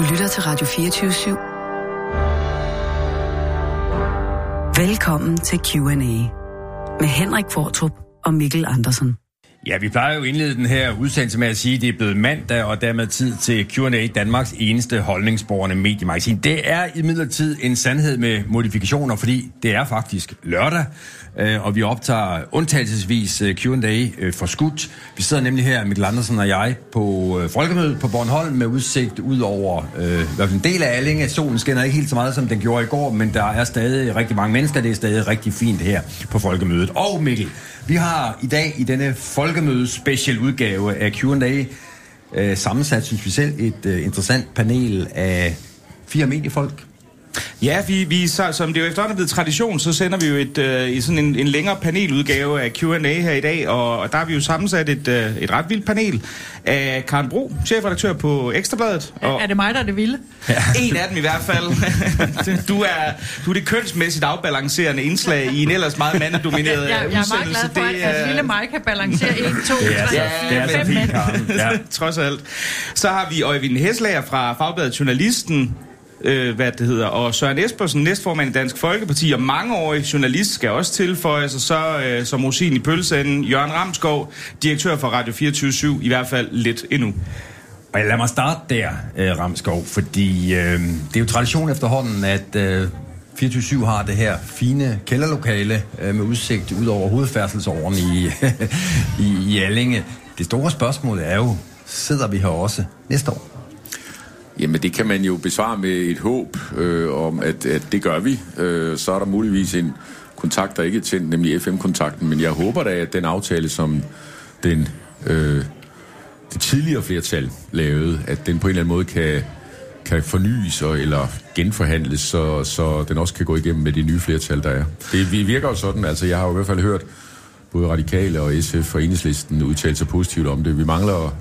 Du lytter til Radio 24 /7. Velkommen til Q&A med Henrik Fortrup og Mikkel Andersen. Ja, vi plejer jo at indlede den her udsendelse med at sige, at det er blevet mandag, og dermed tid til Q&A, Danmarks eneste holdningsborgerne mediemagasin. Det er imidlertid en sandhed med modifikationer, fordi det er faktisk lørdag, øh, og vi optager undtagelsesvis øh, Q&A øh, for skudt. Vi sidder nemlig her, Mikkel Andersen og jeg, på Folkemødet på Bornholm med udsigt ud over øh, en del af Allinge. Solen skinner ikke helt så meget, som den gjorde i går, men der er stadig rigtig mange mennesker. Det er stadig rigtig fint her på Folkemødet. Og Mikkel, vi har i dag i denne folkemødes special udgave af Q&A øh, sammensat, synes vi selv, et øh, interessant panel af fire mediefolk, Ja, vi, vi, så, som det jo efterhånden er blevet tradition, så sender vi jo et, øh, sådan en, en længere paneludgave af Q&A her i dag, og, og der har vi jo sammensat et, øh, et ret vildt panel af Karen Bro, chefredaktør på Ekstrabladet. Og er det mig, der er det vilde? Ja. En af dem i hvert fald. du, er, du er det kønsmæssigt afbalancerende indslag i en ellers meget mandedomineret ja, jeg, jeg er meget glad for, det, at, at lille mig kan balancere 1, 2, 3, 4, 5 mænd. Trods alt. Så har vi Øjvind Heslager fra Fagbladet Journalisten, øh, hvad det hedder. Og Søren Espersen, næstformand i Dansk Folkeparti og mangeårig journalist, skal også tilføje sig så øh, som rosin i pølseenden. Jørgen Ramskov, direktør for Radio 24 i hvert fald lidt endnu. Og lad mig starte der, øh, Ramskov, fordi øh, det er jo tradition efterhånden, at øh, 24 har det her fine kælderlokale øh, med udsigt ud over hovedfærdselsåren i, i, i Allinge. Det store spørgsmål er jo, sidder vi her også næste år? Jamen det kan man jo besvare med et håb øh, om, at, at det gør vi. Øh, så er der muligvis en kontakt, der ikke er tændt, nemlig FM-kontakten. Men jeg håber da, at den aftale, som den, øh, det tidligere flertal lavede, at den på en eller anden måde kan, kan fornyes og, eller genforhandles, så, så den også kan gå igennem med de nye flertal, der er. Det vi virker jo sådan, altså jeg har jo i hvert fald hørt både Radikale og SF og Enhedslisten udtale sig positivt om det. Vi mangler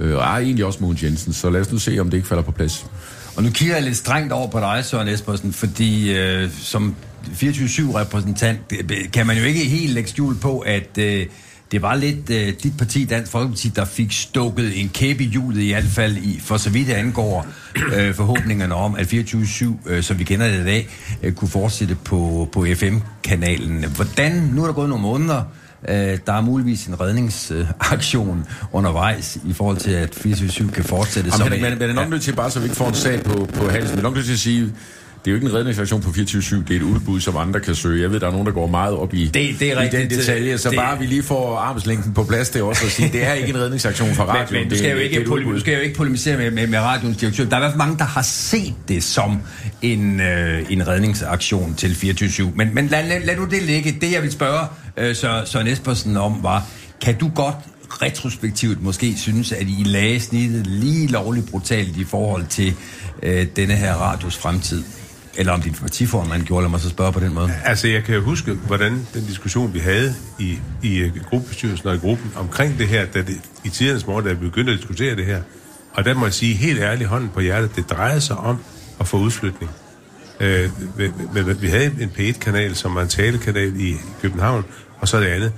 Øh, og er egentlig også Mogens Jensen, så lad os nu se, om det ikke falder på plads. Og nu kigger jeg lidt strengt over på dig, Søren Espersen, fordi øh, som 24-7-repræsentant kan man jo ikke helt lægge skjul på, at øh, det var lidt øh, dit parti, Dansk Folkeparti, der fik stukket en kæbe i hjulet, i hvert fald i, for så vidt det angår øh, forhåbningerne om, at 24-7, øh, som vi kender det i dag, øh, kunne fortsætte på, på FM-kanalen. Hvordan, nu er der gået nogle måneder, Øh, der er muligvis en redningsaktion undervejs i forhold til, at 24 kan fortsætte. Jamen, som men, men, men er nok nødt til, bare så vi ikke får en sag på, på halsen, vi er nok nødt til at sige, det er jo ikke en redningsaktion på 24-7, det er et udbud, som andre kan søge. Jeg ved, der er nogen, der går meget op i, det, det er i den detalje, så det, bare vi lige får armslængden på plads, det er også at sige, det er ikke en redningsaktion fra radioen. Men, men du, skal jo ikke poli- du skal jo ikke polemisere med, med, med radioens direktør. Der er i hvert fald mange, der har set det som en, øh, en redningsaktion til 24-7. Men, men lad, lad, lad du det ligge. Det, jeg vil spørge øh, Søren Espersen om, var, kan du godt retrospektivt måske synes, at I lagde snittet lige lovligt brutalt i forhold til øh, denne her radios fremtid? Eller om din partiformand gjorde, lad mig så spørge på den måde. Altså, jeg kan jo huske, hvordan den diskussion, vi havde i, i øh, gruppebestyrelsen og i gruppen omkring det her, da det, i tidernes morgen, da vi begyndte at diskutere det her. Og der må jeg sige helt ærligt hånden på hjertet, det drejede sig om at få udflytning. Øh, vi, vi havde en P1-kanal, som var en talekanal i København, og så det andet.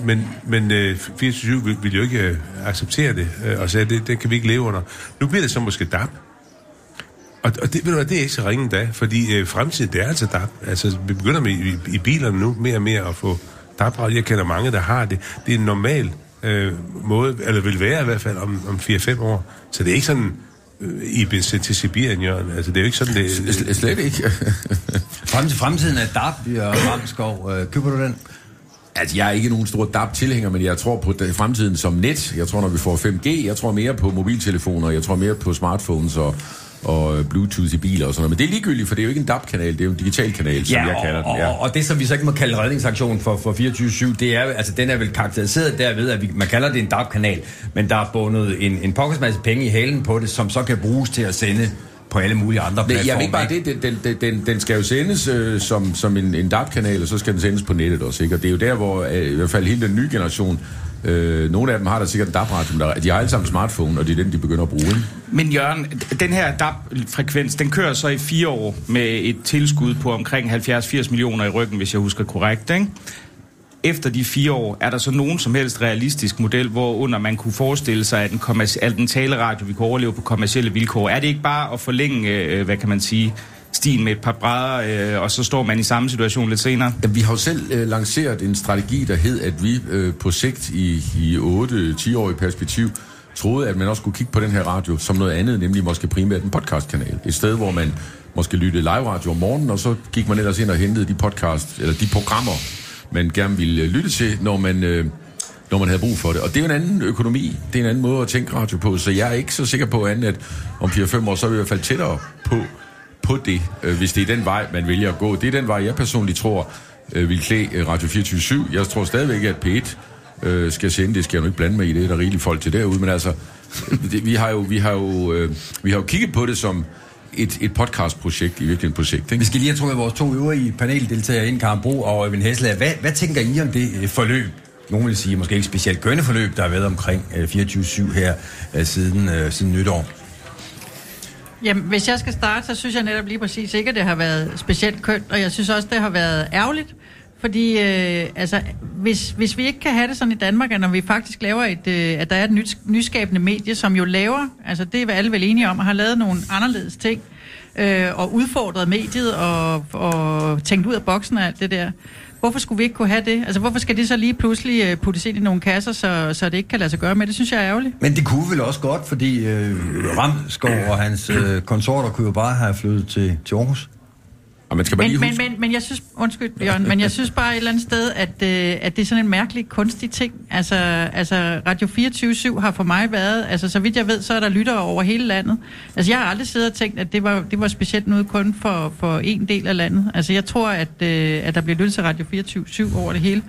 Men, men øh, 24 ville, jo ikke øh, acceptere det, øh, og sagde, det, det kan vi ikke leve under. Nu bliver det så måske DAP, og, og det, ved du hvad, det er ikke så ringe da, fordi øh, fremtiden, det er altså DAB. Altså, vi begynder med i, i bilerne nu mere og mere at få DAB. Jeg kender mange, der har det. Det er en normal øh, måde, eller vil være i hvert fald om, om 4-5 år. Så det er ikke sådan, øh, i til Sibirien, Jørgen. Altså, det er jo ikke sådan, det... Sl- slet ikke. Frem til fremtiden er DAB, og Ramskov. Øh, køber du den? Altså, jeg er ikke nogen stor DAB-tilhænger, men jeg tror på den, fremtiden som net. Jeg tror, når vi får 5G, jeg tror mere på mobiltelefoner, jeg tror mere på smartphones og og øh, Bluetooth i biler og sådan noget. Men det er ligegyldigt, for det er jo ikke en DAB-kanal, det er jo en digital kanal, som ja, jeg kalder den. Ja. Og, og det, som vi så ikke må kalde redningsaktion for, for 24-7, det er, altså den er vel karakteriseret derved, at vi, man kalder det en DAB-kanal, men der er bundet en, en pokkesmasse penge i halen på det, som så kan bruges til at sende på alle mulige andre platforme. Jeg ved ikke bare det, den, den, den, den skal jo sendes øh, som, som en, en DAB-kanal, og så skal den sendes på nettet også, ikke? Og det er jo der, hvor øh, i hvert fald hele den nye generation Øh, nogle af dem har da sikkert en DAB-radio, men de har alle sammen smartphone, og det er den, de begynder at bruge. Men Jørgen, den her DAB-frekvens, den kører så i fire år med et tilskud på omkring 70-80 millioner i ryggen, hvis jeg husker korrekt, ikke? efter de fire år, er der så nogen som helst realistisk model, hvor under man kunne forestille sig, at den, at den taleradio vi kunne overleve på kommersielle vilkår? Er det ikke bare at forlænge, øh, hvad kan man sige, stien med et par brædder, øh, og så står man i samme situation lidt senere? Ja, vi har jo selv øh, lanceret en strategi, der hed, at vi øh, på sigt i, i 8-10-årig perspektiv troede, at man også kunne kigge på den her radio som noget andet, nemlig måske primært en podcastkanal. Et sted, hvor man måske lyttede live radio om morgenen, og så gik man ellers ind og hentede de podcast, eller de programmer, man gerne ville øh, lytte til, når man, øh, når man havde brug for det. Og det er en anden økonomi, det er en anden måde at tænke radio på, så jeg er ikke så sikker på andet, at om 4-5 år, så er vi i hvert fald tættere på, på det, øh, hvis det er den vej, man vælger at gå. Det er den vej, jeg personligt tror øh, vil klæde øh, Radio 24 Jeg tror stadigvæk, at P1 øh, skal sende, det skal jeg jo ikke blande mig i, det er der rigeligt folk til derude, men altså, det, vi har jo, vi har jo, øh, vi har jo kigget på det som et, et podcastprojekt, i virkeligheden projekt. Ikke? Vi skal lige have trukket vores to øvrige paneldeltagere ind, Karen Bro og Øvind Hesla. Hvad, hvad tænker I om det øh, forløb? Nogle vil sige, måske ikke specielt kønne forløb, der har været omkring øh, 24-7 her øh, siden, øh, siden nytår. Jamen, hvis jeg skal starte, så synes jeg netop lige præcis ikke, at det har været specielt kønt, og jeg synes også, det har været ærgerligt, fordi øh, altså, hvis, hvis vi ikke kan have det sådan i Danmark, at når vi faktisk laver et, øh, at der er et nyt, nyskabende medie, som jo laver, altså det er alle vel enige om, og har lavet nogle anderledes ting, øh, og udfordret mediet, og, og tænkt ud af boksen og alt det der. Hvorfor skulle vi ikke kunne have det? Altså, hvorfor skal det så lige pludselig øh, puttes ind i nogle kasser, så, så det ikke kan lade sig gøre med? Det synes jeg er ærgerligt. Men det kunne vel også godt, fordi øh, Ramskov og hans øh, konsorter kunne jo bare have flyttet til, til Aarhus. Og man skal bare Men, lige men, huske, men, men jeg synes, undskyld Jørgen, men jeg synes bare et eller andet sted, at, øh, at det er sådan en mærkelig, kunstig ting. Altså, altså Radio 24 har for mig været, altså så vidt jeg ved, så er der lyttere over hele landet. Altså jeg har aldrig siddet og tænkt, at det var, det var specielt noget kun for, for en del af landet. Altså jeg tror, at, øh, at der bliver lyttet til Radio 24 over det hele.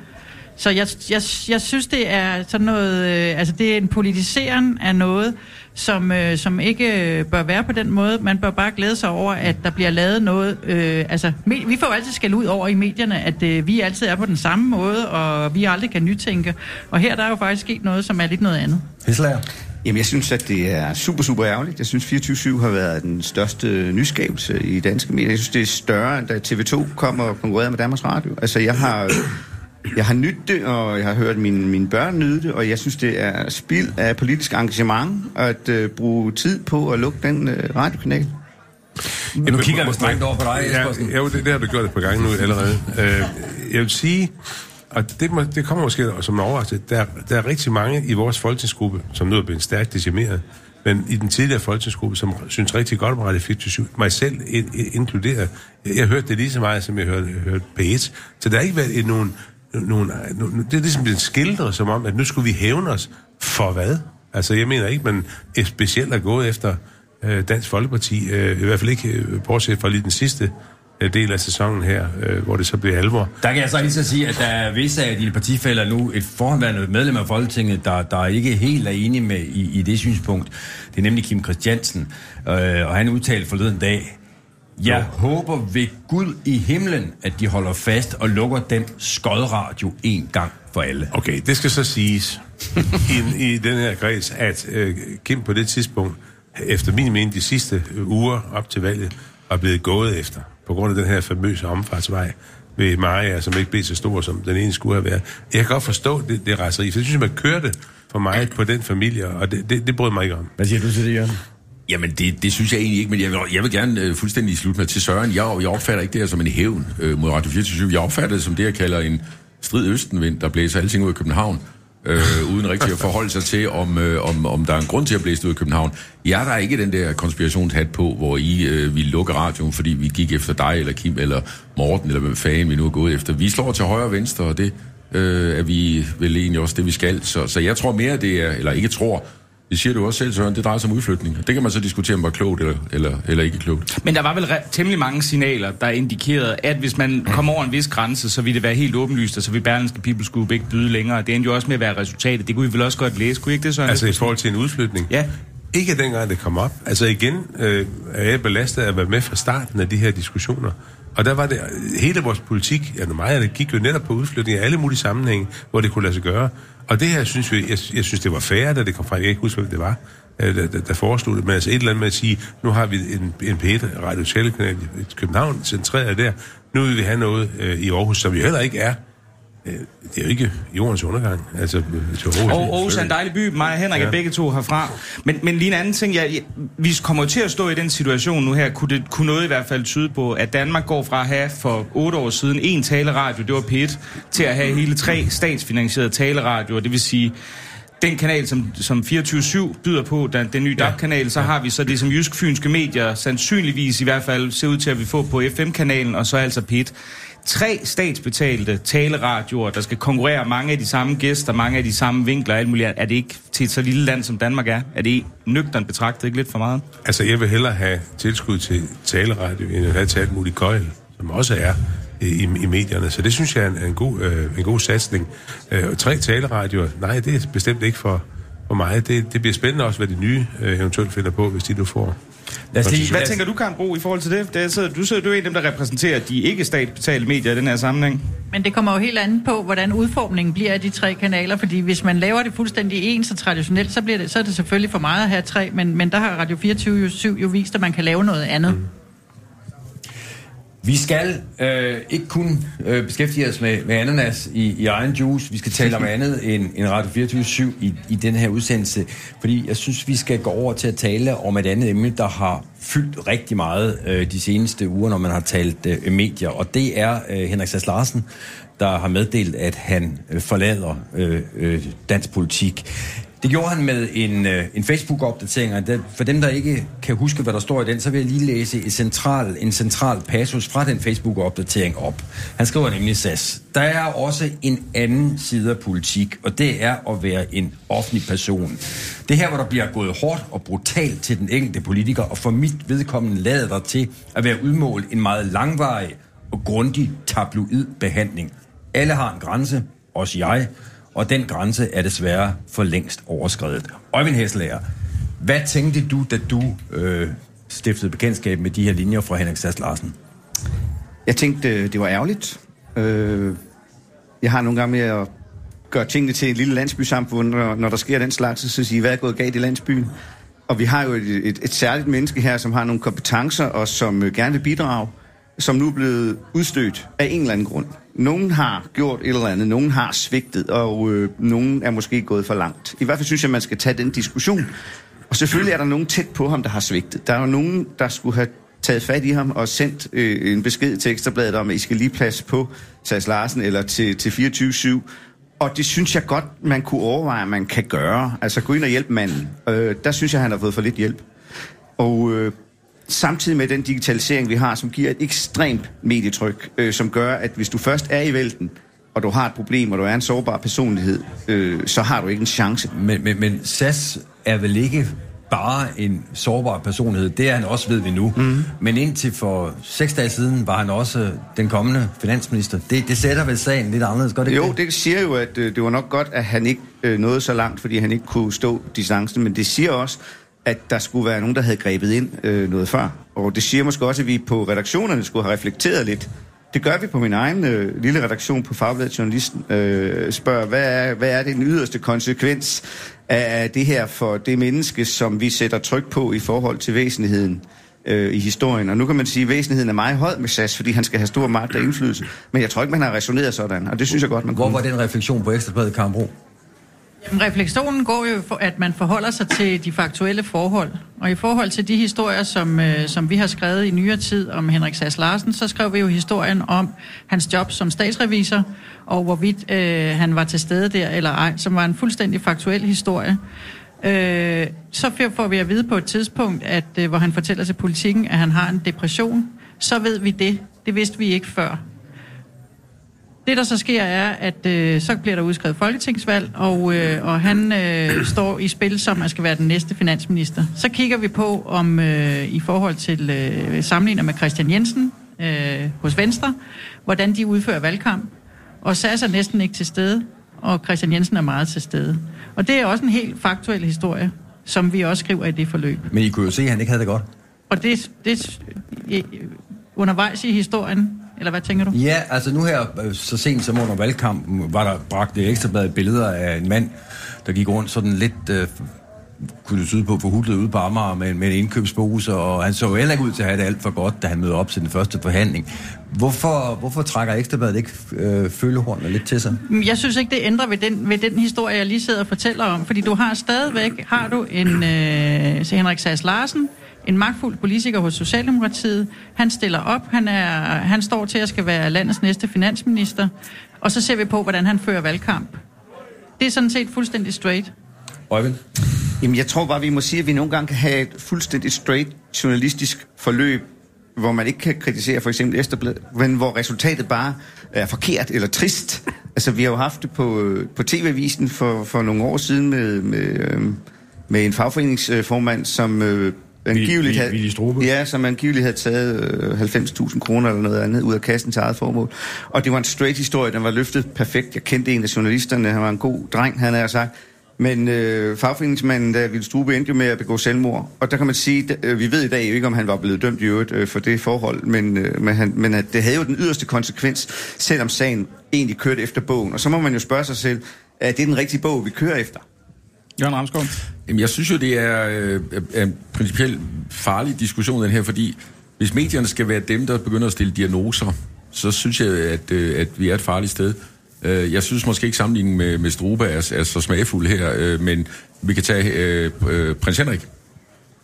Så jeg, jeg, jeg synes, det er sådan noget, øh, altså det er en politisering af noget, som, øh, som ikke øh, bør være på den måde. Man bør bare glæde sig over, at der bliver lavet noget. Øh, altså, me- vi får jo altid skal ud over i medierne, at øh, vi altid er på den samme måde, og vi aldrig kan nytænke. Og her der er jo faktisk sket noget, som er lidt noget andet. Heslager. Jamen, jeg synes, at det er super, super ærgerligt. Jeg synes, 24-7 har været den største nyskabelse i danske medier. Jeg synes, det er større, end da TV2 kom og konkurrerede med Danmarks Radio. Altså, jeg har, jeg har nydt det, og jeg har hørt mine, mine børn nyde det, og jeg synes, det er spild af politisk engagement at uh, bruge tid på at lukke den uh, radiokanal. Nu Jamen, kigger må- jeg strengt over på dig, Ja, Jespersen. jo, det, det har du gjort et par gange nu allerede. Øh, jeg vil sige, og det, må, det kommer måske som en overraskelse, der, der er rigtig mange i vores folketingsgruppe, som nu er blevet stærkt decimeret, men i den tidligere folketingsgruppe, som synes rigtig godt om Radio 24 mig selv in, in, inkluderet. Jeg, jeg hørte det lige så meget, som jeg hørte, hørte P1. Så der har ikke været et, nogen, nu nogen... Det er ligesom blevet skildret som om, at nu skulle vi hævne os for hvad? Altså, jeg mener ikke, man er specielt er gået efter øh, Dansk Folkeparti. Øh, I hvert fald ikke, øh, bortset fra lige den sidste øh, del af sæsonen her, øh, hvor det så bliver alvor. Der kan jeg så lige så sige, at der er visse af dine partifælder nu, et forhåndværende medlem af Folketinget, der, der ikke helt er enige med i, i det synspunkt. Det er nemlig Kim Christiansen, øh, og han udtalte forleden dag, jeg håber ved Gud i himlen, at de holder fast og lukker den skodradio en gang for alle. Okay, det skal så siges i, i den her kreds, at øh, Kim på det tidspunkt, efter min mening de sidste øh, uger op til valget, var blevet gået efter, på grund af den her famøse omfartsvej ved Maria, som ikke blev så stor, som den ene skulle have været. Jeg kan godt forstå det, det raseri, for jeg synes, man kørte for meget på den familie, og det, det, det brød mig ikke om. Hvad siger du til det, Jørgen? Jamen, det, det synes jeg egentlig ikke, men jeg vil, jeg vil gerne øh, fuldstændig slutte med til Søren. Jeg, jeg opfatter ikke det her som en hævn øh, mod Radio 24 Jeg opfatter det som det, jeg kalder en strid østenvind, der blæser alting ud af København, øh, uden rigtig at forholde sig til, om, øh, om, om der er en grund til at blæse ud af København. Jeg er der ikke den der konspirationshat på, hvor I øh, vil lukke radioen, fordi vi gik efter dig, eller Kim, eller Morten, eller hvem fanden vi nu er gået efter. Vi slår til højre og venstre, og det øh, er vi vel egentlig også det, vi skal. Så, så jeg tror mere, det er, eller ikke tror, det siger du også selv, Søren, det drejer sig om udflytning. Det kan man så diskutere, om var klogt eller, eller, eller ikke klogt. Men der var vel re- temmelig mange signaler, der indikerede, at hvis man kom over en vis grænse, så ville det være helt åbenlyst, og så ville Berlinske People's Group ikke byde længere. Det endte jo også med at være resultatet. Det kunne vi vel også godt læse. Kunne I ikke det, Søren? Altså i forhold til en udflytning? Ja. Ikke dengang det kom op. Altså igen øh, er jeg belastet af at være med fra starten af de her diskussioner. Og der var det, hele vores politik, ja, meget af det gik jo netop på udflytning af alle mulige sammenhænge, hvor det kunne lade sig gøre. Og det her synes vi, jeg, jeg synes, det var fair, da det kom frem. Jeg kan ikke huske, hvad det var, øh, der, der, der foreslog det. Men altså et eller andet med at sige, nu har vi en, en P1 radio i København, centreret der. Nu vil vi have noget øh, i Aarhus, som jo heller ikke er det er jo ikke jordens undergang. Altså, til Aarhus, Og Aarhus er en dejlig by. Mig og Henrik ja. er begge to herfra. Men, men lige en anden ting. Ja, ja, vi kommer jo til at stå i den situation nu her. Kunne, det, kunne noget i hvert fald tyde på, at Danmark går fra at have for otte år siden en taleradio, det var P1, til at have hele tre statsfinansierede taleradioer. Det vil sige, den kanal, som, som 24-7 byder på, den, den nye DAB-kanal, så ja. har vi så det, som Jysk-Fynske Medier sandsynligvis i hvert fald ser ud til at vi få på FM-kanalen, og så altså P1 tre statsbetalte taleradioer, der skal konkurrere mange af de samme gæster, mange af de samme vinkler og alt muligt. Er det ikke til et så lille land, som Danmark er? Er det nøgteren betragtet ikke lidt for meget? Altså, jeg vil hellere have tilskud til taleradio, end at have til alt muligt køjl, som også er øh, i, i medierne. Så det synes jeg er en, en, god, øh, en god satsning. Øh, tre taleradioer, nej, det er bestemt ikke for, for mig. Det, det bliver spændende også, hvad de nye øh, eventuelt finder på, hvis de nu får Lad os lige, Hvad lad tænker du, Karen Bro, i forhold til det? det sidder, du sidder du er en af dem, der repræsenterer de ikke statsbetalte medier i den her sammenhæng. Men det kommer jo helt andet på, hvordan udformningen bliver af de tre kanaler, fordi hvis man laver det fuldstændig ens og traditionelt, så, bliver det, så er det selvfølgelig for meget at have tre, men, men der har Radio 24 jo, 7 jo vist, at man kan lave noget andet. Mm. Vi skal øh, ikke kun øh, beskæftige os med, med ananas i, i egen juice. Vi skal tale om andet end, end Radio 24 i, i den her udsendelse. Fordi jeg synes, vi skal gå over til at tale om et andet emne, der har fyldt rigtig meget øh, de seneste uger, når man har talt øh, medier. Og det er øh, Henrik Sass Larsen, der har meddelt, at han øh, forlader øh, øh, dansk politik. Det gjorde han med en, øh, en Facebook-opdatering, og for dem, der ikke kan huske, hvad der står i den, så vil jeg lige læse et central, en central passus fra den Facebook-opdatering op. Han skriver nemlig SAS. Der er også en anden side af politik, og det er at være en offentlig person. Det her, hvor der bliver gået hårdt og brutalt til den enkelte politiker, og for mit vedkommende lader der til at være udmålt en meget langvarig og grundig tabloid behandling. Alle har en grænse, også jeg, og den grænse er desværre for længst overskrevet. Øjvind Hesselager, hvad tænkte du, da du øh, stiftede bekendtskab med de her linjer fra Henrik Sass Larsen? Jeg tænkte, øh, det var ærgerligt. Øh, jeg har nogle gange med at gøre tingene til et lille landsbysamfund, når, når der sker den slags, så sige, hvad er gået galt i landsbyen? Og vi har jo et, et, et særligt menneske her, som har nogle kompetencer, og som øh, gerne vil bidrage, som nu er blevet udstødt af en eller anden grund. Nogen har gjort et eller andet, nogen har svigtet, og øh, nogen er måske gået for langt. I hvert fald synes jeg, man skal tage den diskussion. Og selvfølgelig er der nogen tæt på ham, der har svigtet. Der er jo nogen, der skulle have taget fat i ham og sendt øh, en besked til Ekstrabladet om, at I skal lige plads på Sas Larsen eller til, til 24-7. Og det synes jeg godt, man kunne overveje, at man kan gøre. Altså gå ind og hjælpe manden. Øh, der synes jeg, han har fået for lidt hjælp. Og øh, samtidig med den digitalisering, vi har, som giver et ekstremt medietryk, øh, som gør, at hvis du først er i vælten, og du har et problem, og du er en sårbar personlighed, øh, så har du ikke en chance. Men, men, men SAS er vel ikke bare en sårbar personlighed. Det er han også, ved vi nu. Mm. Men indtil for seks dage siden var han også den kommende finansminister. Det, det sætter vel sagen lidt anderledes, godt ikke Jo, det siger jo, at øh, det var nok godt, at han ikke øh, nåede så langt, fordi han ikke kunne stå distancen. Men det siger også, at der skulle være nogen, der havde grebet ind øh, noget før. Og det siger måske også, at vi på redaktionerne skulle have reflekteret lidt. Det gør vi på min egen øh, lille redaktion på Fagbladet Journalisten. Øh, spørger, hvad er, hvad er det den yderste konsekvens af det her for det menneske, som vi sætter tryk på i forhold til væsentligheden øh, i historien. Og nu kan man sige, at væsentligheden er meget høj med SAS, fordi han skal have stor magt og indflydelse. Men jeg tror ikke, man har resoneret sådan, og det synes jeg godt, man Hvor kunne. var den refleksion på Ekstrabladet, Karen Jamen, refleksionen går jo, for, at man forholder sig til de faktuelle forhold. Og i forhold til de historier, som, øh, som vi har skrevet i nyere tid om Henrik Sass Larsen, så skrev vi jo historien om hans job som statsrevisor, og hvorvidt øh, han var til stede der eller ej, som var en fuldstændig faktuel historie. Øh, så får vi at vide på et tidspunkt, at øh, hvor han fortæller til politikken, at han har en depression. Så ved vi det. Det vidste vi ikke før. Det, der så sker, er, at øh, så bliver der udskrevet folketingsvalg, og, øh, og han øh, står i spil som at skal være den næste finansminister. Så kigger vi på, om øh, i forhold til øh, sammenligner med Christian Jensen øh, hos Venstre, hvordan de udfører valgkamp. Og SAS er næsten ikke til stede, og Christian Jensen er meget til stede. Og det er også en helt faktuel historie, som vi også skriver i det forløb. Men I kunne jo se, at han ikke havde det godt. Og det, det undervejs i historien eller hvad tænker du? Ja, altså nu her, øh, så sent som under valgkampen, var der bragt ekstrabladet billeder af en mand, der gik rundt sådan lidt øh, kunne det tyde på, forhudlet ude på Amager med, med en indkøbspose, og han så jo heller ikke ud til at have det alt for godt, da han mødte op til den første forhandling. Hvorfor, hvorfor trækker Ekstrabladet ikke øh, følehornene lidt til sig? Jeg synes ikke, det ændrer ved den, ved den historie, jeg lige sidder og fortæller om. Fordi du har stadigvæk, har du en øh, Henrik Sass Larsen, en magtfuld politiker hos Socialdemokratiet. Han stiller op, han, er, han står til at skal være landets næste finansminister. Og så ser vi på, hvordan han fører valgkamp. Det er sådan set fuldstændig straight. Øjvind? Jamen, jeg tror bare, vi må sige, at vi nogle gange kan have et fuldstændig straight journalistisk forløb, hvor man ikke kan kritisere for eksempel Ekstrabladet, men hvor resultatet bare er forkert eller trist. Altså, vi har jo haft det på, på TV-avisen for, for nogle år siden med, med, øh, med en fagforeningsformand, som øh, angiveligt havde, Willy Strube. ja, som angiveligt havde taget øh, 90.000 kroner eller noget andet ud af kassen til eget formål. Og det var en straight historie, den var løftet perfekt. Jeg kendte en af journalisterne, han var en god dreng, han har sagt. Men øh, fagforeningsmanden, der ville Strube, endte jo med at begå selvmord. Og der kan man sige, at, øh, vi ved i dag jo ikke, om han var blevet dømt i øvrigt øh, for det forhold, men, øh, men, han, men at det havde jo den yderste konsekvens, selvom sagen egentlig kørte efter bogen. Og så må man jo spørge sig selv, er det den rigtige bog, vi kører efter? Jørgen Ramsgaard. Jamen, jeg synes jo, det er, øh, en principielt farlig diskussion, den her, fordi hvis medierne skal være dem, der begynder at stille diagnoser, så synes jeg, at, øh, at vi er et farligt sted. Øh, jeg synes måske ikke sammenligningen med, med Struba er, er så smagfuld her, øh, men vi kan tage øh, øh, prins Henrik,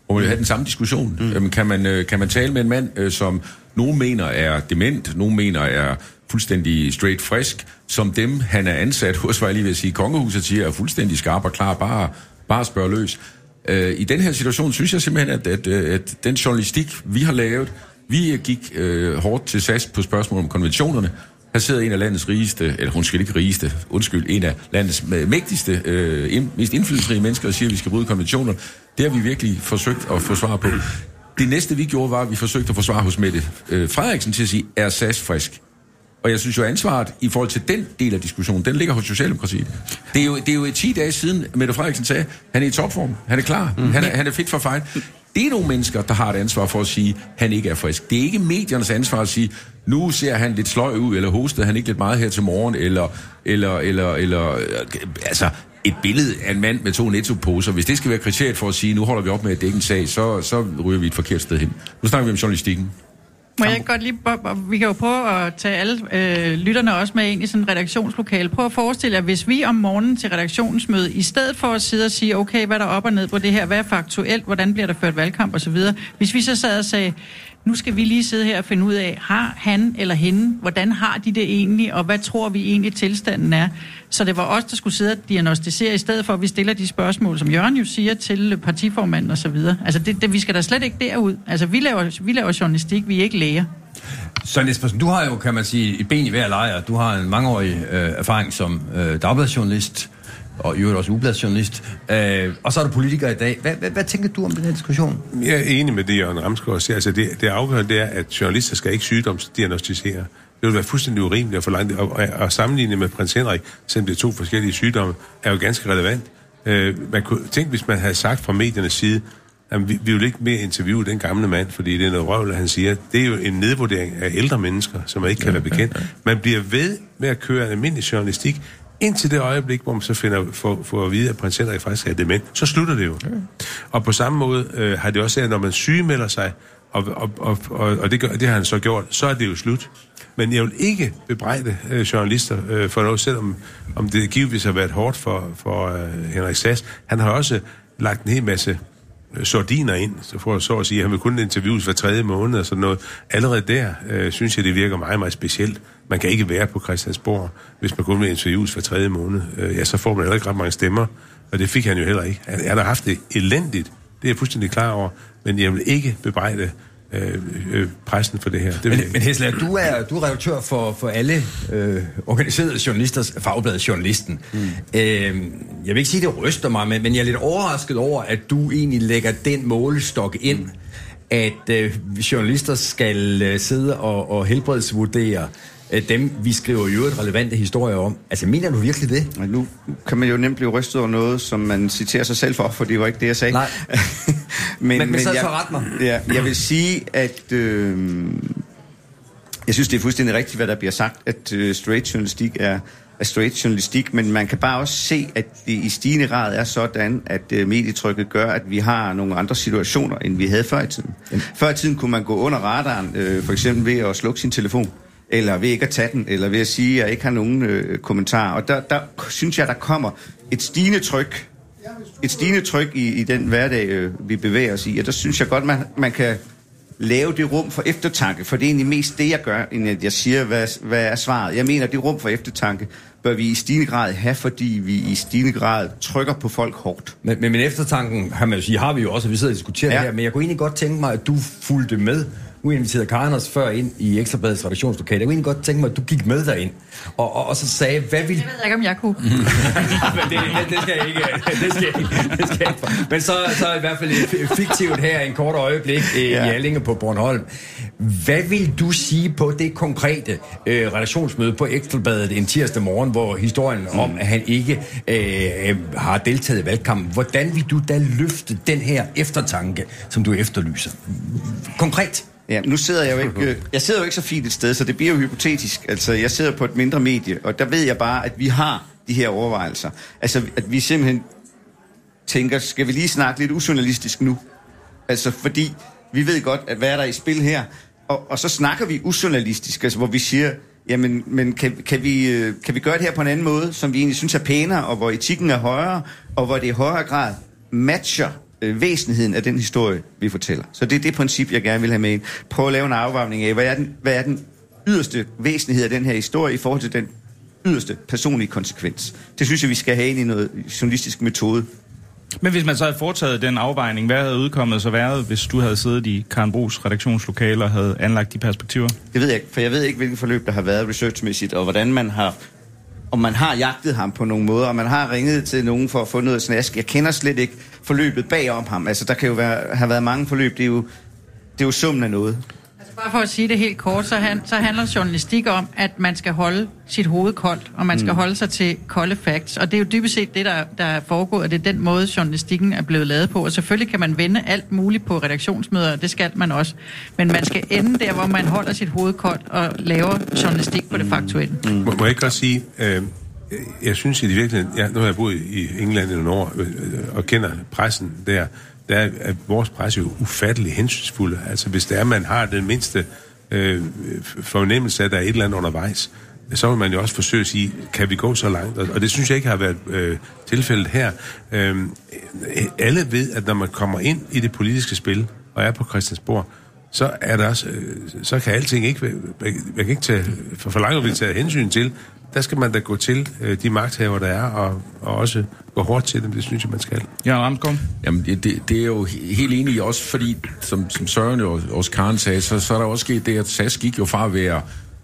hvor vi have den samme diskussion. Mm. Jamen, kan, man, øh, kan man tale med en mand, øh, som nogen mener er dement, nogen mener er fuldstændig straight frisk, som dem, han er ansat hos, var jeg lige ved at sige, kongehuset siger, er fuldstændig skarp og klar, bare, bare spørg løs. Øh, I den her situation synes jeg simpelthen, at, at, øh, at den journalistik, vi har lavet, vi gik øh, hårdt til SAS på spørgsmål om konventionerne. Her sidder en af landets rigeste, eller hun skal ikke rigeste, undskyld, en af landets mægtigste, øh, ind- mest indflydelsesrige mennesker og siger, at vi skal bryde konventionerne. Det har vi virkelig forsøgt at få svar på. Det næste, vi gjorde, var, at vi forsøgte at få svar hos Mette øh, Frederiksen til at sige, er SAS frisk? Og jeg synes jo, ansvaret i forhold til den del af diskussionen, den ligger hos Socialdemokratiet. Det er jo, det er jo i 10 dage siden, Mette Frederiksen sagde, han er i topform, han er klar, mm. han, er, han er fit for fight. Det er nogle mennesker, der har et ansvar for at sige, at han ikke er frisk. Det er ikke mediernes ansvar at sige, nu ser han lidt sløj ud, eller hostede han ikke lidt meget her til morgen, eller, eller, eller, eller øh, altså, et billede af en mand med to nettoposer, hvis det skal være kriteriet for at sige, nu holder vi op med at dække en sag, så, så ryger vi et forkert sted hen. Nu snakker vi om journalistikken. Må jeg godt lige, vi kan jo prøve at tage alle øh, lytterne også med ind i sådan en redaktionslokale. Prøv at forestille jer, hvis vi om morgenen til redaktionsmøde, i stedet for at sidde og sige, okay, hvad er der op og ned på det her, hvad er faktuelt, hvordan bliver der ført valgkamp osv., hvis vi så sad og sagde, nu skal vi lige sidde her og finde ud af, har han eller hende, hvordan har de det egentlig, og hvad tror vi egentlig tilstanden er? Så det var os, der skulle sidde og diagnostisere, i stedet for at vi stiller de spørgsmål, som Jørgen jo siger, til partiformanden osv. Altså, det, det, vi skal da slet ikke derud. Altså, vi laver, vi laver journalistik, vi er ikke læger. Søren Espersen, du har jo, kan man sige, et ben i hver lejr. Du har en mangeårig øh, erfaring som øh, dagbladsjournalist, og i øvrigt også ubladsjournalist. Øh, og så er du politiker i dag. Hvad, hvad, hvad tænker du om den her diskussion? Jeg er enig med det, Jørgen Ramsgaard siger. Altså, det, det afgørende det er, at journalister skal ikke sygdomsdiagnostisere. Det vil være fuldstændig urimeligt at forlange det. Og, og, og sammenligne med prins Henrik, selvom det er to forskellige sygdomme, er jo ganske relevant. Øh, man kunne tænke, hvis man havde sagt fra mediernes side, at vi, vi vil ikke mere interviewe den gamle mand, fordi det er noget røvl, han siger. Det er jo en nedvurdering af ældre mennesker, som man ikke kan være bekendt. Man bliver ved med at køre en almindelig journalistik, indtil det øjeblik, hvor man så finder, får, får at vide, at prins Henrik faktisk er dement, så slutter det jo. Og på samme måde øh, har det også at når man sygemelder sig, og, og, og, og, og det, gør, det har han så gjort, så er det jo slut. Men jeg vil ikke bebrejde øh, journalister øh, for noget, selvom om det givetvis har været hårdt for, for øh, Henrik Sass. Han har også lagt en hel masse sordiner ind, så for så at sige, at han vil kun interviews hver tredje måned og sådan noget. Allerede der øh, synes jeg, det virker meget, meget specielt. Man kan ikke være på Christiansborg, hvis man kun vil interviews hver tredje måned. Øh, ja, så får man heller ikke ret mange stemmer, og det fik han jo heller ikke. Han, han har haft det elendigt, det er jeg fuldstændig klar over, men jeg vil ikke bebrejde øh, øh, pressen for det her. Det jeg Men, men Hesla, du er, du er redaktør for, for alle øh, organiserede journalisters fagblad Journalisten. Mm. Øh, jeg vil ikke sige, det ryster mig, men, men jeg er lidt overrasket over, at du egentlig lægger den målestok ind, mm. at øh, journalister skal øh, sidde og, og helbredsvurdere dem, vi skriver i øvrigt relevante historier om. Altså, mener du virkelig det? Og nu kan man jo nemt blive rystet over noget, som man citerer sig selv for, for det var ikke det, jeg sagde. Nej. Men- men så forret mig. Ja, jeg vil sige, at øh, jeg synes, det er fuldstændig rigtigt, hvad der bliver sagt, at øh, straight journalistik er, af straight journalistik, men man kan bare også se, at det i stigende grad er sådan, at øh, medietrykket gør, at vi har nogle andre situationer, end vi havde før i tiden. Før i tiden kunne man gå under radaren, øh, for eksempel ved at slukke sin telefon, eller ved ikke at tage den, eller ved at sige, at jeg ikke har nogen øh, kommentar. Og der, der synes jeg, der kommer et stigende tryk, et stigende tryk i, i den hverdag, øh, vi bevæger os i. Og der synes jeg godt, man, man kan lave det rum for eftertanke, for det er egentlig mest det, jeg gør, end at jeg siger, hvad, hvad er svaret. Jeg mener, det rum for eftertanke bør vi i stigende grad have, fordi vi i stigende grad trykker på folk hårdt. Men, men, men eftertanken, har man jo sige, har vi jo også, vi sidder og diskuterer. Ja. det her, men jeg kunne egentlig godt tænke mig, at du fulgte med. Nu inviterede Karen os før ind i Ekstrabladets redaktionslokale. Jeg kunne egentlig godt tænke mig, at du gik med derind, og, og, og så sagde, hvad vil Jeg ved ikke, om jeg kunne. det, det, det skal jeg ikke. Det skal jeg ikke. Det skal jeg ikke. Men så, så i hvert fald fiktivt her en kort øjeblik øh, ja. i Allinge på Bornholm. Hvad vil du sige på det konkrete øh, redaktionsmøde på Ekstrabladet en tirsdag morgen, hvor historien mm. om, at han ikke øh, har deltaget i valgkampen, hvordan vil du da løfte den her eftertanke, som du efterlyser? Konkret. Ja, nu sidder jeg jo ikke, øh, jeg sidder jo ikke så fint et sted, så det bliver jo hypotetisk. Altså, jeg sidder på et mindre medie, og der ved jeg bare, at vi har de her overvejelser. Altså, at vi simpelthen tænker, skal vi lige snakke lidt usjournalistisk nu? Altså, fordi vi ved godt, at hvad er der i spil her? Og, og så snakker vi usjournalistisk, altså, hvor vi siger, jamen, men kan, kan, vi, øh, kan vi gøre det her på en anden måde, som vi egentlig synes er pænere, og hvor etikken er højere, og hvor det i højere grad matcher øh, væsentligheden af den historie, vi fortæller. Så det er det princip, jeg gerne vil have med ind. Prøv at lave en afvejning af, hvad er den, hvad er den yderste væsentlighed af den her historie i forhold til den yderste personlige konsekvens. Det synes jeg, vi skal have ind i noget journalistisk metode. Men hvis man så havde foretaget den afvejning, hvad havde udkommet så været, hvis du havde siddet i Karen Bros redaktionslokaler og havde anlagt de perspektiver? Det ved jeg ikke, for jeg ved ikke, hvilken forløb der har været researchmæssigt, og hvordan man har om man har jagtet ham på nogle måder, og man har ringet til nogen for at få noget snask. Jeg kender slet ikke forløbet bagom ham. Altså, der kan jo være, have været mange forløb. Det er jo, det er jo summen af noget. Altså bare for at sige det helt kort, så, han, så handler journalistik om, at man skal holde sit hoved koldt, og man skal mm. holde sig til kolde facts. Og det er jo dybest set det, der, der er foregået, og det er den måde, journalistikken er blevet lavet på. Og selvfølgelig kan man vende alt muligt på redaktionsmøder, og det skal man også. Men man skal ende der, hvor man holder sit hoved koldt og laver journalistik på det faktuelle. Mm. Må, må jeg ikke godt sige, øh, jeg synes i det virkeligheden, ja, nu har jeg boet i England i nogle år, og kender pressen der, der er vores presse jo ufattelig hensynsfulde. Altså hvis det er, man har den mindste øh, fornemmelse af, at der er et eller andet undervejs, så vil man jo også forsøge at sige, kan vi gå så langt? Og, og det synes jeg ikke har været øh, tilfældet her. Øh, alle ved, at når man kommer ind i det politiske spil, og er på Christiansborg, så er der også, øh, så kan alting ikke, man kan ikke tage, for, for langt vil tage hensyn til, der skal man da gå til øh, de magthaver, der er, og, og også gå hårdt til dem, det synes jeg, man skal. Ja, Ramsgaard? Jamen, det, det, det er jo he- helt enig i, også fordi, som, som Søren og også Karen sagde, så, så er der også sket det, at SAS gik jo fra at være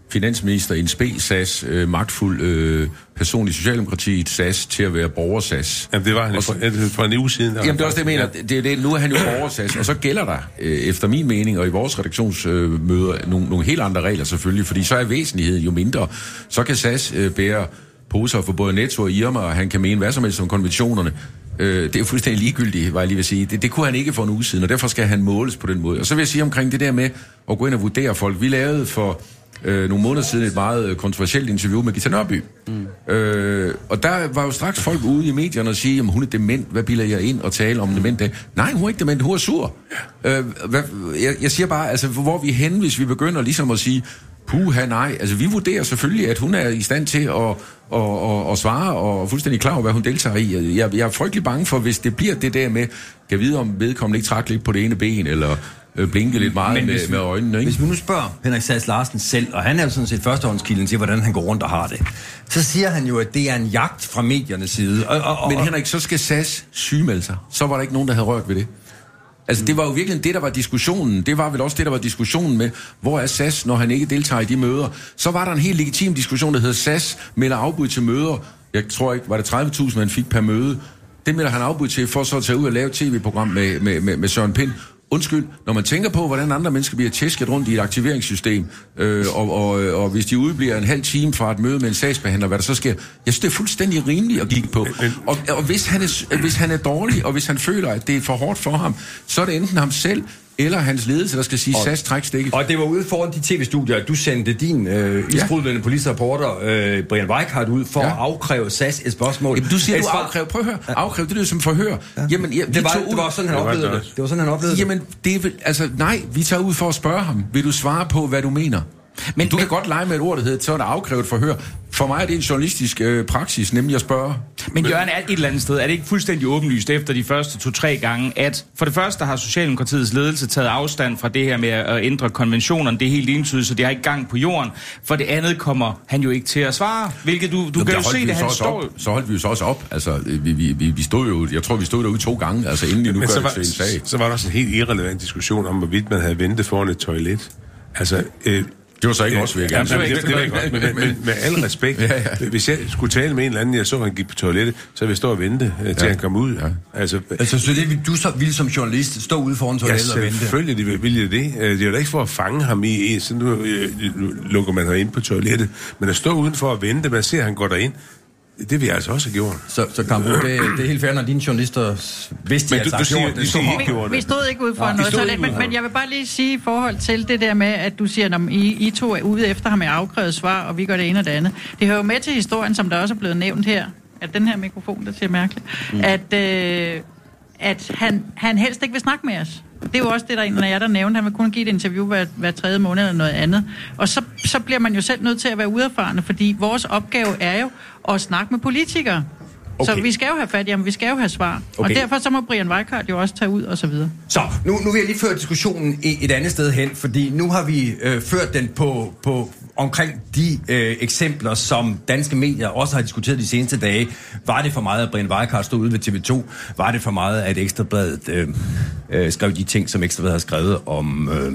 finansminister i en spil SAS, øh, magtfuld øh, person i Socialdemokratiet SAS, til at være borger-SAS. Jamen, det var han Og så- for, for en uge siden. Jamen, det er også det, jeg mener. Det, det, nu er han jo borgersats, og så gælder der, øh, efter min mening, og i vores redaktionsmøder, øh, nogle, nogle helt andre regler selvfølgelig, fordi så er væsentligheden jo mindre. Så kan SAS øh, bære poser for både Netto og Irma, og han kan mene hvad som helst om konventionerne. Øh, det er jo fuldstændig ligegyldigt, var jeg lige vil sige. Det, det kunne han ikke for en uge siden, og derfor skal han måles på den måde. Og så vil jeg sige omkring det der med at gå ind og vurdere folk. Vi lavede for øh, nogle måneder siden et meget øh, kontroversielt interview med Gita Nørby. Mm. Øh, og der var jo straks folk ude i medierne og sige, at hun er dement, hvad bilder jeg ind og tale om dement? Nej, hun er ikke dement, hun er sur. Øh, hvad, jeg, jeg siger bare, altså, hvor vi hen, hvis vi begynder ligesom at sige, puha, nej. Altså, vi vurderer selvfølgelig, at hun er i stand til at, at, at, at svare og er fuldstændig klar over, hvad hun deltager i. Jeg, jeg er frygtelig bange for, hvis det bliver det der med, kan vide, om vedkommende ikke trækker lidt på det ene ben, eller øh, blinke lidt meget Men med, vi- med øjnene, ikke? Hvis vi nu spørger Henrik Sass Larsen selv, og han er jo sådan set førstehåndskilden til, hvordan han går rundt og har det, så siger han jo, at det er en jagt fra mediernes side. Og, og, og, Men Henrik, så skal SAS sygemelde sig. Så var der ikke nogen, der havde rørt ved det. Altså, det var jo virkelig det, der var diskussionen. Det var vel også det, der var diskussionen med, hvor er SAS, når han ikke deltager i de møder. Så var der en helt legitim diskussion, der hedder SAS melder afbud til møder. Jeg tror ikke, var det 30.000, man fik per møde. Det melder han afbud til, for så at tage ud og lave et tv-program med, med, med, med Søren Pind. Undskyld, når man tænker på, hvordan andre mennesker bliver tæsket rundt i et aktiveringssystem, øh, og, og, og hvis de udbliver en halv time fra et møde med en sagsbehandler, hvad der så sker, jeg synes, det er fuldstændig rimeligt at kigge på. Og, og hvis, han er, hvis han er dårlig, og hvis han føler, at det er for hårdt for ham, så er det enten ham selv, eller hans ledelse, der skal sige, SAS træk stikket. Og det var ude foran de tv-studier, at du sendte din øh, isbrudlende politireporter, øh, Brian Weikart, ud for Ja. at afkræve SAS et spørgsmål. Jamen, du siger, Et du svar- afkræv. Prøv at høre. Afkræv, det lyder som forhør. Jamen, ja, Det var, tog det var sådan, han Det var oplevede det det. Det var sådan, han oplevede. Jamen, det vel, altså, nej, vi tager ud for at spørge ham. Vil du svare på, hvad du mener? Men du kan godt lege med et ord, der hedder, så er der afkrævet forhør. For mig er det en journalistisk øh, praksis, nemlig at spørge. Men Jørgen, er et eller andet sted, er det ikke fuldstændig åbenlyst efter de første to-tre gange, at for det første har Socialdemokratiets ledelse taget afstand fra det her med at ændre konventionerne, det er helt entydigt, så det har ikke gang på jorden. For det andet kommer han jo ikke til at svare, hvilket du, du Nå, kan jo se det, så han står op. Så holdt vi jo så også op. Altså, vi, vi, vi, vi stod jo, jeg tror, vi stod derude to gange, altså inden I nu Men gør så det var, til en sag. så var der også en helt irrelevant diskussion om, hvorvidt man havde ventet foran et toilet. Altså, øh, Det var så ikke os, vil jeg gerne Jamen, det, det, det, det, men, men med al respekt, Ja, ja. hvis jeg skulle tale med en eller anden, jeg så, han gik på toilettet, så ville jeg stå og vente, øh, til Ja. han kom ud. Ja. Altså, Altså, så det vil du så ville som journalist stå ude foran Ja, toilettet og vente? selvfølgelig de vil jeg det. Øh, Det er jo da ikke for at fange ham i, så nu, øh, nu lukker man ham ind på toilettet. Men at stå udenfor og vente, man ser, at han går derind, det vil jeg altså også have gjort. Så, så Kampo, det, det er helt fair, når dine journalister vidste, Men at du- der du siger- gjort det. siger så- ikke, gjorde Vi det. stod ikke ud for I noget ikke men, men jeg vil bare lige sige i forhold til det der med, at du siger, at I, I to er ude efter ham med afkrævet svar, og vi gør det ene og det andet. Det hører jo med til historien, som der også er blevet nævnt her, at den her mikrofon, der ser mærkeligt, mm. at, øh, at han, han helst ikke vil snakke med os. Det er jo også det, der er en af jer, der nævnte. Han vil kun give et interview hver, hver tredje måned eller noget andet. Og så, så bliver man jo selv nødt til at være uerfarne, fordi vores opgave er jo at snakke med politikere. Okay. Så vi skal jo have fat i ham, vi skal jo have svar. Okay. Og derfor så må Brian Weikart jo også tage ud og så videre. Så, nu, nu vil jeg lige føre diskussionen et andet sted hen, fordi nu har vi øh, ført den på, på omkring de øh, eksempler, som danske medier også har diskuteret de seneste dage. Var det for meget, at Brian Weikart stod ude ved TV2? Var det for meget, at Ekstrabladet øh, øh, skrev de ting, som Ekstrabladet har skrevet om... Øh,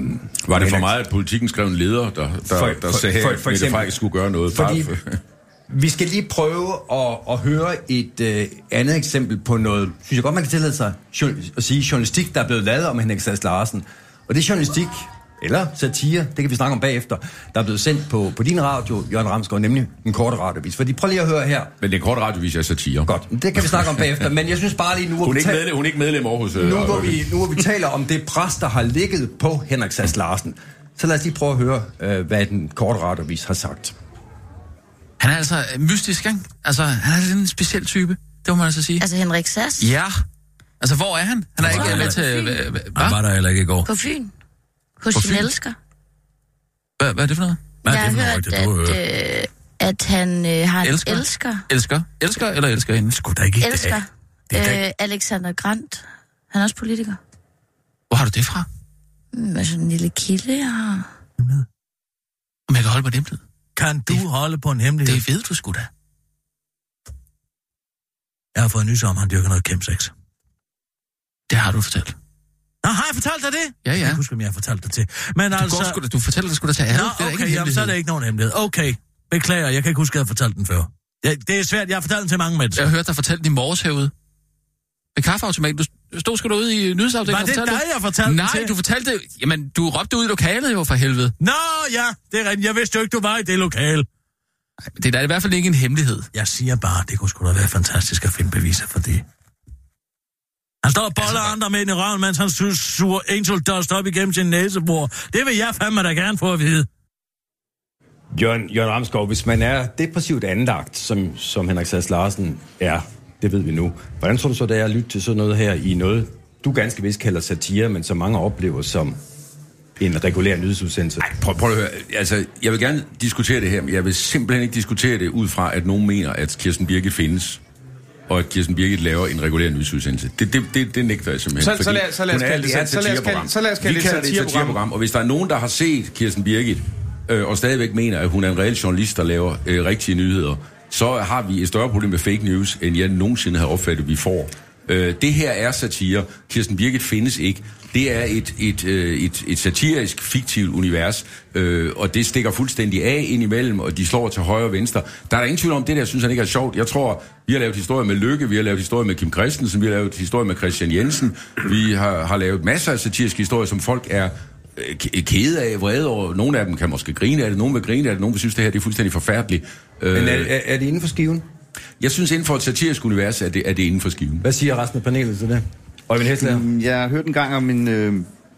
Var det for meget, at politikken skrev en leder, der, der, For- for, der for- sagde, for- at for Mette eksempel- Frederik skulle gøre noget? Fordi Bare- vi skal lige prøve at, at høre et øh, andet eksempel på noget, synes jeg godt, man kan tillade sig at sige, journalistik, der er blevet lavet om Henrik Sass Larsen. Og det er journalistik, eller satire, det kan vi snakke om bagefter, der er blevet sendt på, på din radio, Jørgen Ramsgaard, nemlig en korte radiovis. Fordi prøv lige at høre her. Men det er kort radiovis er satire. Godt, det kan vi snakke om bagefter, men jeg synes bare lige nu, Hun er vi ikke tal- medlem, hun er ikke medlem Aarhus. øh, nu, hvor vi, nu hvor vi taler om det pres, der har ligget på Henrik Sass Larsen, så lad os lige prøve at høre, øh, hvad den korte radiovis har sagt. Han er altså øh, mystisk, ikke? Altså, han er lidt en speciel type. Det må man altså sige. Altså Henrik Sass Ja. Altså, hvor er han? Han er ikke med han? til... Øh, Hvad? der heller ikke i går. på Fyn. Hos sin elsker. Hvad, hvad er det for noget? Nej, jeg det er har hørt, det du at, øh, at han øh, har en Elsker? elsker. Elsker? Elsker eller elsker hende? Skulle da ikke i Elsker. dag. Det er Øh, Alexander Grant. Han er også politiker. Hvor har du det fra? Mm, altså en lille kilde, jeg har. Om jeg kan holde på det Kan du holde på en hemmelighed? Det ved du sgu da. Jeg har fået nys om, at han dyrker noget kæmsex. Det har du fortalt. Nå, har jeg fortalt dig det? Ja, ja. Jeg kan huske, om jeg har fortalt det til. Men Du, altså... går sgu da, du fortæller det sgu da til alle. Nå, det er ikke okay, en jamen, så er det ikke nogen hemmelighed. Okay, beklager, jeg kan ikke huske, at jeg har fortalt den før. Ja, det er svært, jeg har fortalt den til mange mennesker. Jeg har hørt dig fortælle den i morges herude. Ved kaffeautomaten. Du stod sgu derude i nyhedsafdelingen Var det dig, jeg fortalte Nej, til? du fortalte det. Jamen, du råbte ud i lokalet jo for helvede. Nå, ja, det er rigtigt. Jeg vidste jo ikke, du var i det lokale. Nej, Det er da i hvert fald ikke en hemmelighed. Jeg siger bare, det kunne sgu da være fantastisk at finde beviser for det. Han står og boller altså, andre med i røven, mens han su- suger angel dust op igennem sin næsebor. Det vil jeg fandme da gerne få at vide. Jørgen, Jørgen Ramskov, hvis man er depressivt anlagt, som, som Henrik Sass Larsen er, det ved vi nu. Hvordan tror du så, det er at lytte til sådan noget her i noget, du ganske vist kalder satire, men som mange oplever som en regulær nyhedsudsendelse? Ej, prøv, prøv at høre. Altså, jeg vil gerne diskutere det her, men jeg vil simpelthen ikke diskutere det ud fra, at nogen mener, at Kirsten Birgit findes og at Kirsten Birgit laver en regulær nyhedsudsendelse. Det, det, det, det nægter jeg simpelthen. Så- så lad- så lad os kalde det et satireprogram. så lad os kalde det et satireprogram. satireprogram, og hvis der er nogen, der har set Kirsten Birgit, øh, og stadigvæk mener, at hun er en reel journalist, der laver øh, rigtige nyheder, så har vi et større problem med fake news, end jeg nogensinde har opfattet, vi får. Øh, det her er satire. Kirsten Birgit findes ikke. Det er et, et, øh, et, et satirisk, fiktivt univers, øh, og det stikker fuldstændig af indimellem, og de slår til højre og venstre. Der er der ingen tvivl om, det der synes han ikke er sjovt. Jeg tror, vi har lavet historie med Lykke, vi har lavet historie med Kim Christensen, vi har lavet historie med Christian Jensen, vi har, har lavet masser af satiriske historier, som folk er øh, kede af, vrede over. Nogle af dem kan måske grine af det, nogle vil grine af det, nogle vil synes, det her det er fuldstændig forfærdeligt. Øh, Men er, er, er det inden for skiven? jeg synes, inden for et satirisk univers, er det, er det inden for skiven. Hvad siger resten af panelet til det? Øjvind Hæslager? Mm, jeg har hørt en gang om en, øh,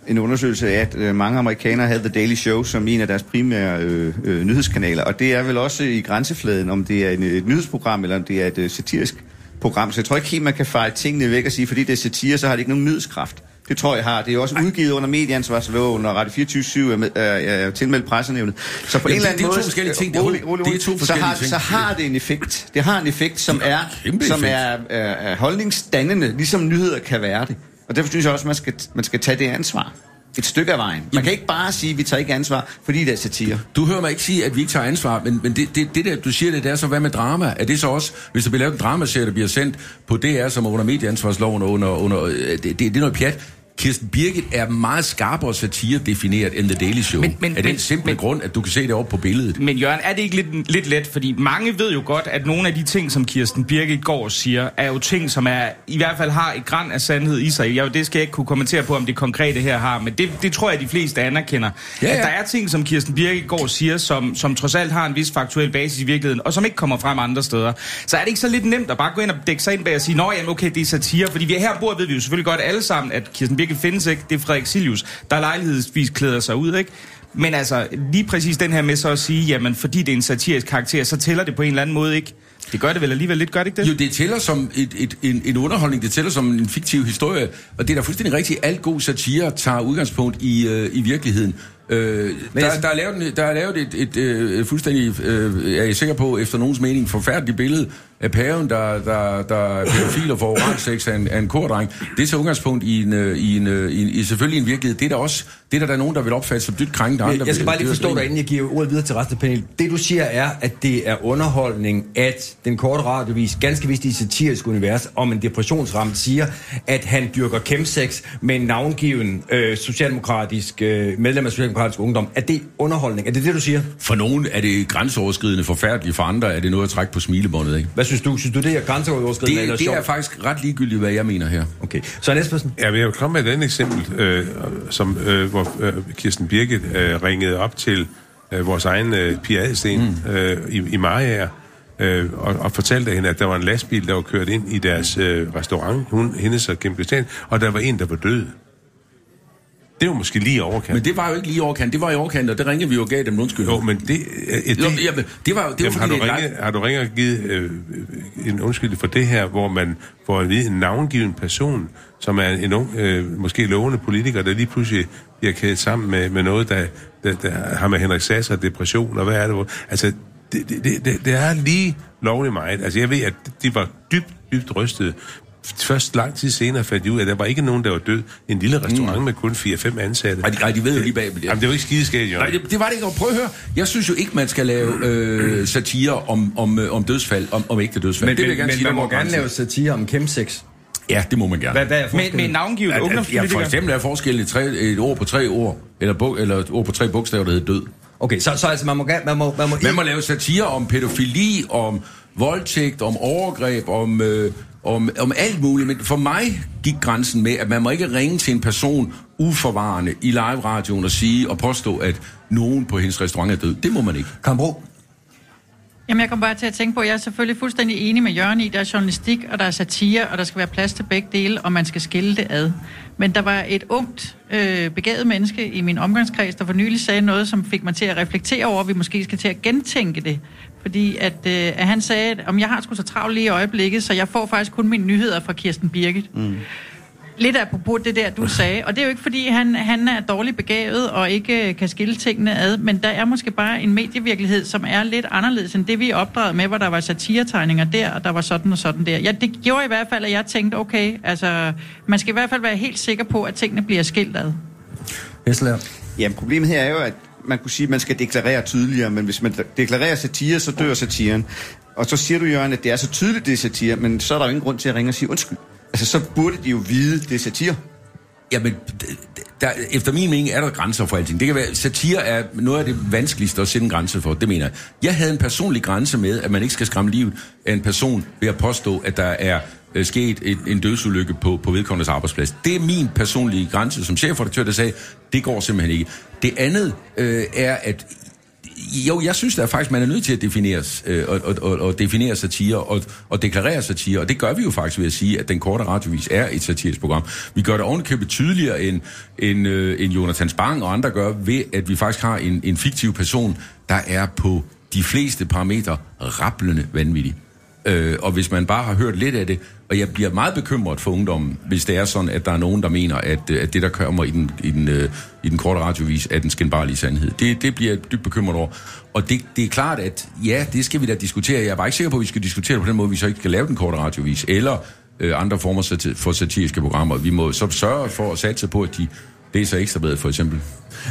en undersøgelse af, at øh, mange amerikanere havde The Daily Show som en af deres primære øh, øh, nyhedskanaler. Og det er vel også i grænsefladen, om det er en, et nyhedsprogram, eller om det er et øh, satirisk program. Så jeg tror ikke helt, man kan fejre tingene væk og sige, fordi det er satire, så har det ikke nogen nyhedskraft. Det tror jeg har. Det er jo også udgivet under medieansvarsloven, og Radio 24 er, er, er tilmeldt pressenævnet. Så på Jamen, en eller det- anden det er jo måde... to forskellige ting. Det er Rolig, jo- rolig, det er to rolig. så forskellige har, ting. Så har det en effekt. Det har en effekt, som er, kæmpe som er, er, er holdningsdannende, ligesom nyheder kan være det. Og derfor synes jeg også, man skal, man skal tage det ansvar. Et stykke af vejen. Man kan ikke bare sige, at vi tager ikke ansvar, fordi det er satire. Du hører mig ikke sige, at vi ikke tager ansvar, men, men det, det, det der, du siger det, det er så, hvad med drama? Er det så også, hvis der bliver lavet en dramaserie, der bliver sendt på DR, som er under medieansvarsloven og under, under øh, det, det, det er noget pjat. Kirsten Birgit er meget skarpere satire defineret end The Daily Show. Men- Men, af den men- simple men- grund, at du kan se det op på billedet. Men Jørgen, er det ikke lidt, lidt let? Fordi mange ved jo godt, at nogle af de ting, som Kirsten Birgit går og siger, er jo ting, som er i hvert fald har et græn af sandhed i sig. Jeg, det skal jeg ikke kunne kommentere på, om det konkrete her har, men det, det tror jeg, de fleste anerkender. Ja, At ja. der er ting, som Kirsten Birgit går og siger, som, som trods alt har en vis faktuel basis i virkeligheden, og som ikke kommer frem andre steder. Så er det ikke så lidt nemt at bare gå ind og dække sig ind bag og sige, nå jamen okay, det er satire. Fordi vi her bor ved vi jo selvfølgelig godt alle sammen, at Kirsten Birgit findes ikke. Det er Frederik Silius, der lejlighedsvis klæder sig ud, ikke? Men altså, lige præcis den her med så at sige, jamen fordi det er en satirisk karakter, så tæller det på en eller anden måde ikke. Det gør det vel alligevel lidt, gør det ikke det? Jo, det tæller som et, et, en, en underholdning, det tæller som en fiktiv historie, og det er da fuldstændig rigtigt. Alt god satire tager udgangspunkt i, øh, i virkeligheden. Øh, der, jeg- der, er lavet, en- der er lavet et, et, øh, fuldstændig, øh, er jeg sikker på, efter nogens mening, forfærdeligt billede af paven, der, der, der er pædofil og får oralsex af en, af en kordreng. Det tager udgangspunkt i, en, øh, i, en, øh, i, en, i selvfølgelig en virkelighed. Det er der også det er der, der er nogen, der vil opfatte som dybt krænkende. andre Jeg, skal bare lige er forstå dig, inden jeg giver ordet videre til resten af panelet. Det du siger er, at det er underholdning, at den korte radiovis, ganske vist i et satirisk univers, om en depressionsramt siger, at han dyrker kemsex med en navngiven øh, socialdemokratisk øh, medlem af Socialdemokratisk Ungdom. Er det underholdning? Er det det, du siger? For nogen er det grænseoverskridende forfærdeligt, for andre er det noget at trække på smilebåndet. Ikke? Hvad synes du? Synes du, det er grænseoverskridende eller Det, det sjovt? er faktisk ret ligegyldigt, hvad jeg mener her. Okay. Så Espersen? Ja, men jeg vil komme med et andet eksempel, øh, som, øh, hvor øh, Kirsten Birgit øh, ringede op til øh, vores egen øh, Pia Adelsten mm. øh, i, i Mariager, øh, og, og fortalte hende, at der var en lastbil, der var kørt ind i deres øh, restaurant, hun, hendes og Kim Christian, og der var en, der var død. Det var måske lige overkant. Men det var jo ikke lige overkant, det var i overkant, og det ringede vi jo og gav dem undskyld. Jo, men det... Øh, det, Jo, jamen, det var det var, Jamen, har, fordi, du ringet, har du ringet og givet øh, en undskyldning for det her, hvor man får at vide en navngiven person, som er en ung, øh, måske lovende politiker, der lige pludselig bliver kædet sammen med, med noget, der, der, der har med Henrik Sass og depression, og hvad er det? hvor- Altså, det, det, det, det, det er lige lovligt meget. Altså, jeg ved, at de var dybt, dybt rystede. Først lang tid senere fandt de ud af, at der var ikke nogen, der var død. En lille restaurant mm. med kun 4-5 ansatte. Nej, de, nej, de ved jo lige bag. Jamen, det var ikke skideskægt, jo. Nej, det, det var det ikke. Og prøv at høre. Jeg synes jo ikke, man skal lave øh, satire om, om, øh, om dødsfald, om, om ægte dødsfald. Men, det vil jeg gerne men sige, man må gerne lave satire om chemsex. Ja, det må man gerne. Hvad, hvad er Med, med navngivet at- Ja, ungdomspolitiker? for eksempel er forskellen et, tre, et ord på tre ord, eller, bog, eller et ord på tre bogstaver, der hedder død. Okay, så, så altså, man må, man må, man må, Man må lave satire om pædofili, om voldtægt, om overgreb, om, øh, om, om alt muligt. Men for mig gik grænsen med, at man må ikke ringe til en person uforvarende i live-radioen og sige og påstå, at nogen på hendes restaurant er død. Det må man ikke. Kambro. Jamen, jeg kom bare til at tænke på, at jeg er selvfølgelig fuldstændig enig med Jørgen i, der er journalistik, og der er satire, og der skal være plads til begge dele, og man skal skille det ad. Men der var et ungt, øh, begavet menneske i min omgangskreds, der for nylig sagde noget, som fik mig til at reflektere over, at vi måske skal til at gentænke det. Fordi at, øh, at han sagde, at om jeg har sgu så travlt lige i øjeblikket, så jeg får faktisk kun mine nyheder fra Kirsten Birgit. Mm. Lidt apropos det der, du sagde. Og det er jo ikke, fordi han, han er dårligt begavet og ikke øh, kan skille tingene ad, men der er måske bare en medievirkelighed, som er lidt anderledes end det, vi opdraget med, hvor der var satiretegninger der, og der var sådan og sådan der. Ja, det gjorde i hvert fald, at jeg tænkte, okay, altså, man skal i hvert fald være helt sikker på, at tingene bliver skilt ad. Hessler. Jamen, problemet her er jo, at man kunne sige, at man skal deklarere tydeligere, men hvis man deklarerer satire, så dør satiren. Og så siger du, Jørgen, at det er så tydeligt, det er satire, men så er der jo ingen grund til at ringe og sige undskyld. Altså, så burde de jo vide, det er satire. Jamen, der, efter min mening er der grænser for alting. Det kan være, satire er noget af det vanskeligste at sætte en grænse for, det mener jeg. Jeg havde en personlig grænse med, at man ikke skal skræmme livet af en person ved at påstå, at der er øh, sket et, en dødsulykke på, på vedkommendes arbejdsplads. Det er min personlige grænse som chefredaktør, der sagde, det går simpelthen ikke. Det andet øh, er, at jo, jeg synes da faktisk, man er nødt til at definere, øh, og, og, og, definere satire og, og deklarere satire, og det gør vi jo faktisk ved at sige, at den korte radiovis er et satirisk program. Vi gør det ovenikøbet tydeligere end, end, øh, end Jonathan Spang og andre gør, ved at vi faktisk har en, en fiktiv person, der er på de fleste parametre rablende vanvittig. Øh, og hvis man bare har hørt lidt af det, og jeg bliver meget bekymret for ungdommen, hvis det er sådan, at der er nogen, der mener, at, øh, at det, der kommer i den, i den, øh, i den korte radiovis, er den skændbarlige sandhed. Det, det bliver jeg dybt bekymret over. Og det, det er klart, at ja, det skal vi da diskutere. Jeg er bare ikke sikker på, at vi skal diskutere det på den måde, vi så ikke skal lave den korte radiovis, eller øh, andre former for satiriske programmer. Vi må så sørge for at satse på, at de læser ekstrabladet for eksempel.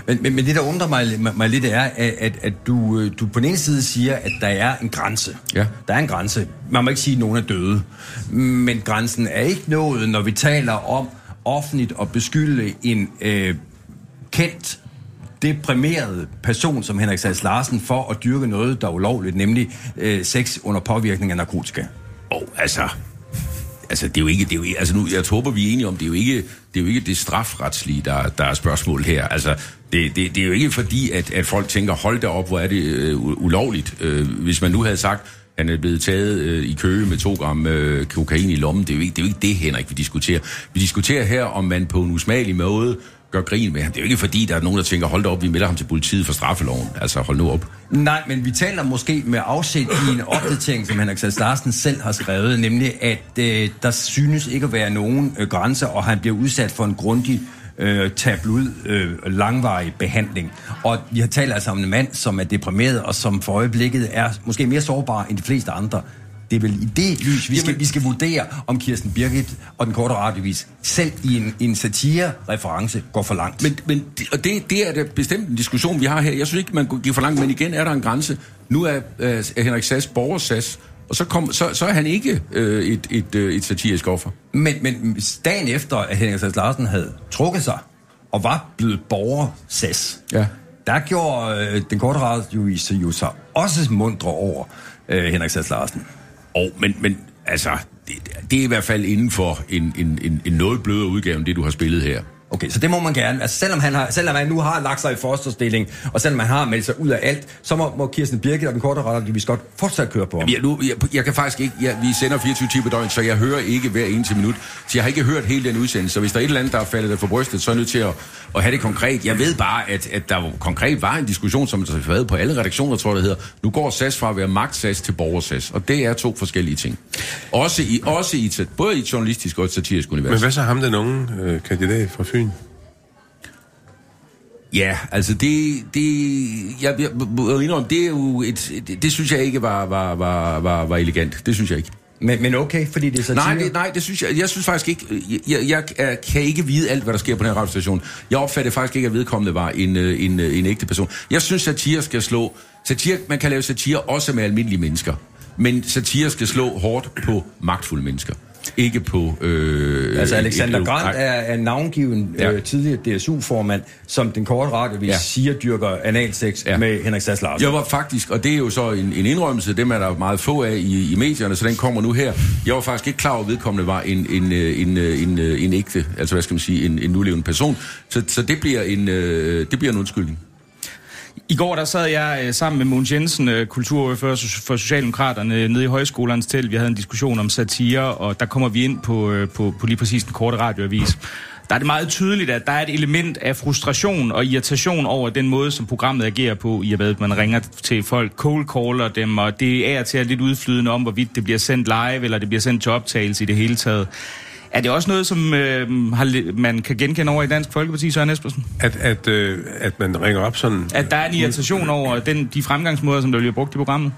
Men, men, men det, der undrer mig, mig, mig lidt, er, at, at, at du, øh, du på den ene side siger, at der er en grænse. Ja. Der er en grænse. Man må ikke sige, at nogen er døde. Men grænsen er ikke nået, når vi taler om offentligt at beskylde en øh, kendt deprimeret person som Henrik Sass Larsen for at dyrke noget, der er ulovligt, nemlig øh, sex under påvirkning af narkotika. Og altså, altså det er jo ikke, det er jo, ikke- altså nu, jeg håber, vi er enige om, det er jo ikke det, er jo ikke det strafretslige, der, der er spørgsmål her. Altså, det, det, det er jo ikke fordi, at, at folk tænker, hold da op, hvor er det øh, ulovligt. Øh, hvis man nu havde sagt, han er blevet taget øh, i køge med to gram øh, kokain i lommen, det er, jo ikke, det er jo ikke det, Henrik, vi diskuterer. Vi diskuterer her, om man på en usmagelig måde gør grin med ham. Det er jo ikke fordi, der er nogen, der tænker, hold da op, vi melder ham til politiet for straffeloven. Altså, hold nu op. Nej, men vi taler måske med afsæt i en opdatering, som Henrik Sass Larsen selv har skrevet, nemlig at øh, der synes ikke at være nogen øh, grænser, og han bliver udsat for en grundig øh, tabloid, øh, langvarig behandling. Og vi har talt altså om en mand, som er deprimeret, og som for øjeblikket er måske mere sårbar end de fleste andre. Det er vel i det lys, vi skal, vi skal vurdere, om Kirsten Birgit og den korte radiovis selv i en, en satire-reference går for langt. Men, men det- og det, det er da bestemt en diskussion, vi har her. Jeg synes ikke, man går for langt, men igen er der en grænse. Nu er, øh, er Henrik Sass borgersas, og så, kom, så, så er han ikke øh, et, et, øh, et satirisk offer. Men, men dagen efter, at Henrik Sass Larsen havde trukket sig, og var blevet borgersas, Ja. der gjorde øh, den korte radiovis jo sig også mundre over øh, Henrik Sass Larsen. Og, men, men altså, det, det er i hvert fald inden for en, en, en, en noget blødere udgave, end det du har spillet her. Okay, så det må man gerne. Altså, selvom han, har, selvom han nu har lagt sig i fosterstilling, og selvom han har meldt sig ud af alt, så må, må Kirsten Birgit og den korte radiovis godt fortsat køre på ham. Jamen, jeg, nu, jeg, jeg kan faktisk ikke, jeg, vi sender 24 timer på døgn, så jeg hører ikke hver eneste minut. Så jeg har ikke hørt hele den udsendelse, så hvis der er et eller andet, der er faldet for brystet, så er jeg nødt til at, at have det konkret. Jeg ved bare, at, at der konkret var en diskussion, som der har været på alle redaktioner, tror jeg, det hedder. Nu går SAS fra at være magtsas til borgersas, og det er to forskellige ting. Også i, også i både i et journalistisk og et satirisk univers. Men hvad så ham, den unge øh, kandidat fra Fyn? Ja, altså det, det jeg, jeg, jeg indrømme, det er jo et, det, det synes jeg ikke var, var, var, var, var elegant. Det synes jeg ikke. Men, men okay, fordi det er satire. Nej, det, nej, det synes jeg, jeg synes faktisk ikke, jeg, jeg, jeg kan ikke vide alt, hvad der sker på den her radiostation. Jeg opfatter faktisk ikke, at vedkommende var en, øh, en, øh, en ægte person. Jeg synes, satire skal slå, satire, man kan lave satire også med almindelige mennesker, men satire skal slå hårdt på magtfulde mennesker. Ikke på... Øh, Altså Alexander et- Grant er, er navngiven Ja. øh, tidligere DSU-formand, som den korte radiovis Ja. siger dyrker analsex Ja. med Henrik Sass Larsen. Jeg var faktisk, og det er jo så en, en indrømmelse, dem er der meget få af i, i medierne, så den kommer nu her. Jeg var faktisk ikke klar over, at vedkommende var en, en, øh, en, øh, en, øh, en ægte, altså hvad skal man sige, en, en nulevende person. Så, så det, bliver en, øh, det bliver en undskyldning. I går der sad jeg øh, sammen med Mogens Jensen, øh, kulturordfører for Socialdemokraterne, øh, nede i højskolernes telt. Vi havde en diskussion om satire, og der kommer vi ind på, øh, på, på lige præcis den korte radioavis. Der er det meget tydeligt, at der er et element af frustration og irritation over den måde, som programmet agerer på, i og med, at man ringer til folk, cold caller dem, og det er til at lidt udflydende om, hvorvidt det bliver sendt live, eller det bliver sendt til optagelse i det hele taget. Er det også noget, som øh, har, man kan genkende over i Dansk Folkeparti, Søren Espersen? At, at, øh, at man ringer op sådan At der er en irritation over den, de fremgangsmåder, som der bliver brugt i programmet?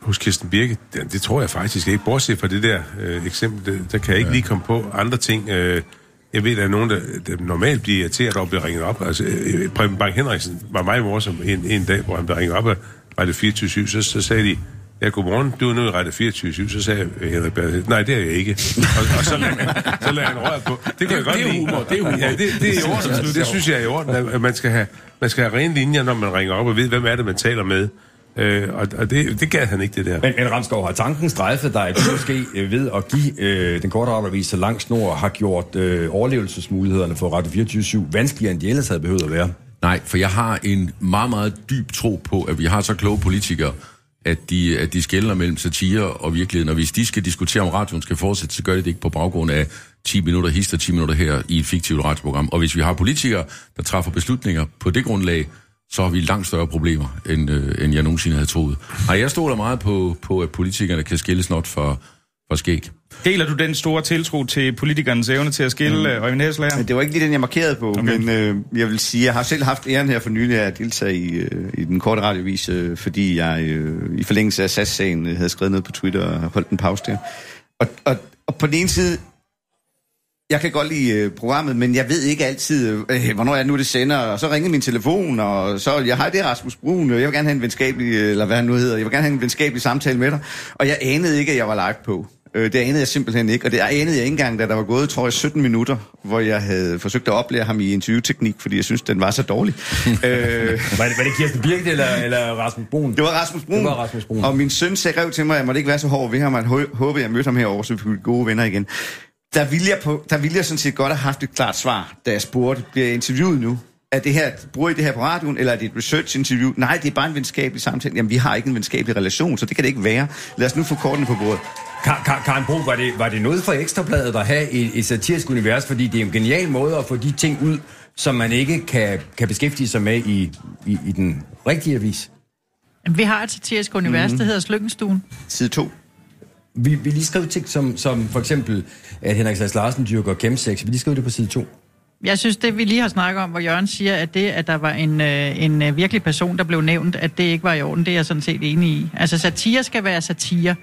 hos Kirsten Birke, det, det tror jeg faktisk ikke. Bortset fra det der øh, eksempel, det, der kan jeg ikke ja. lige komme på andre ting. Øh, jeg ved, at der er nogen, der, der normalt bliver irriteret over at blive ringet op. Altså, øh, Preben Bang Henriksen var meget morsom en, en dag, hvor han blev ringet op af Radio 24 så, så sagde de, ja, godmorgen, du er nu i Radio 24 så sagde øh, Henrik Berg, nej, det er jeg ikke. Og, og så lader man, så lader han røre på. Det kan Det- jeg godt det er lide. humor, det er humor. Ja, det, det er i orden. Det synes jeg er i orden, at man skal have, man skal have rene linjer, når man ringer op og ved, hvem er det, man taler med. Øh, og og det, det gad han ikke, det der. Men, men Ramskov har tanken strejfet dig, at du måske øh, ved at give øh, den korte radioavis så lang snor har gjort øh, overlevelsesmulighederne for Radio 24 vanskeligere, end de ellers havde behøvet at være. Nej, for jeg har en meget, meget dyb tro på, at vi har så kloge politikere, at de, at de skældner mellem satire og virkeligheden. Og hvis de skal diskutere, om radioen skal fortsætte, så gør de det ikke på baggrund af 10 minutter hister, 10 minutter her i et fiktivt radioprogram. Og hvis vi har politikere, der træffer beslutninger på det grundlag, så har vi langt større problemer, end, øh, end jeg nogensinde havde troet. Nej, jeg stoler meget på, på at politikerne kan skille snot for, for skæg. Deler du den store tiltro til politikernes evne til at skille mm. Øjvind Hæslager? Men det var ikke lige den, jeg markerede på, Okay. men øh, jeg vil sige, jeg har selv haft æren her for nylig at deltage i, øh, i den korte radiovis, øh, fordi jeg øh, i forlængelse af SAS-sagen øh, havde skrevet noget på Twitter og holdt en pause der. Og, og, og på den ene side, jeg kan godt lide øh, programmet, men jeg ved ikke altid, øh, hvornår jeg nu det sender, og så ringede min telefon, og så, jeg har det Rasmus Brun, og jeg vil gerne have en venskabelig, øh, eller hvad han nu hedder, jeg vil gerne have en venskabelig samtale med dig, og jeg anede ikke, at jeg var live på. Øh, det anede jeg simpelthen ikke, og det anede jeg ikke engang, da der var gået, tror jeg, 17 minutter, hvor jeg havde forsøgt at oplære ham i interviewteknik, fordi jeg synes, den var så dårlig. øh, Var det, var det Kirsten Birgit eller, eller Rasmus Brun? det var Rasmus Brun. Det var Rasmus Brun. Og min søn skrev til mig, at jeg måtte ikke være så hård ved ham, at han hå- håbede, jeg mødte ham herovre, så vi kunne blive gode venner igen. Der ville, jeg på, der ville jeg sådan set godt have haft et klart svar, da jeg spurgte, bliver jeg interviewet nu? Er det her, bruger I det her på radioen, eller er det et research-interview? Nej, det er bare en venskabelig samtale. Jamen, vi har ikke en venskabelig relation, så det kan det ikke være. Lad os nu få kortene på bordet. Kar- Kar- Karen Bro, var det, var det noget for Ekstrabladet at have et, et satirisk univers? Fordi det er en genial måde at få de ting ud, som man ikke kan, kan beskæftige sig med i, i, i den rigtige avis. Vi har et satirisk univers, mm. der hedder Slyngenstuen. Side 2. Vi, vi lige skrev ting som, som for eksempel, at Henrik Sass Larsen dyrker chemsex. Vi lige skrev det på side 2. Jeg synes, det vi lige har snakket om, hvor Jørgen siger, at det, at der var en, øh, en øh, virkelig person, der blev nævnt, at det ikke var i orden, det er jeg sådan set enig i. Altså satire skal være satire.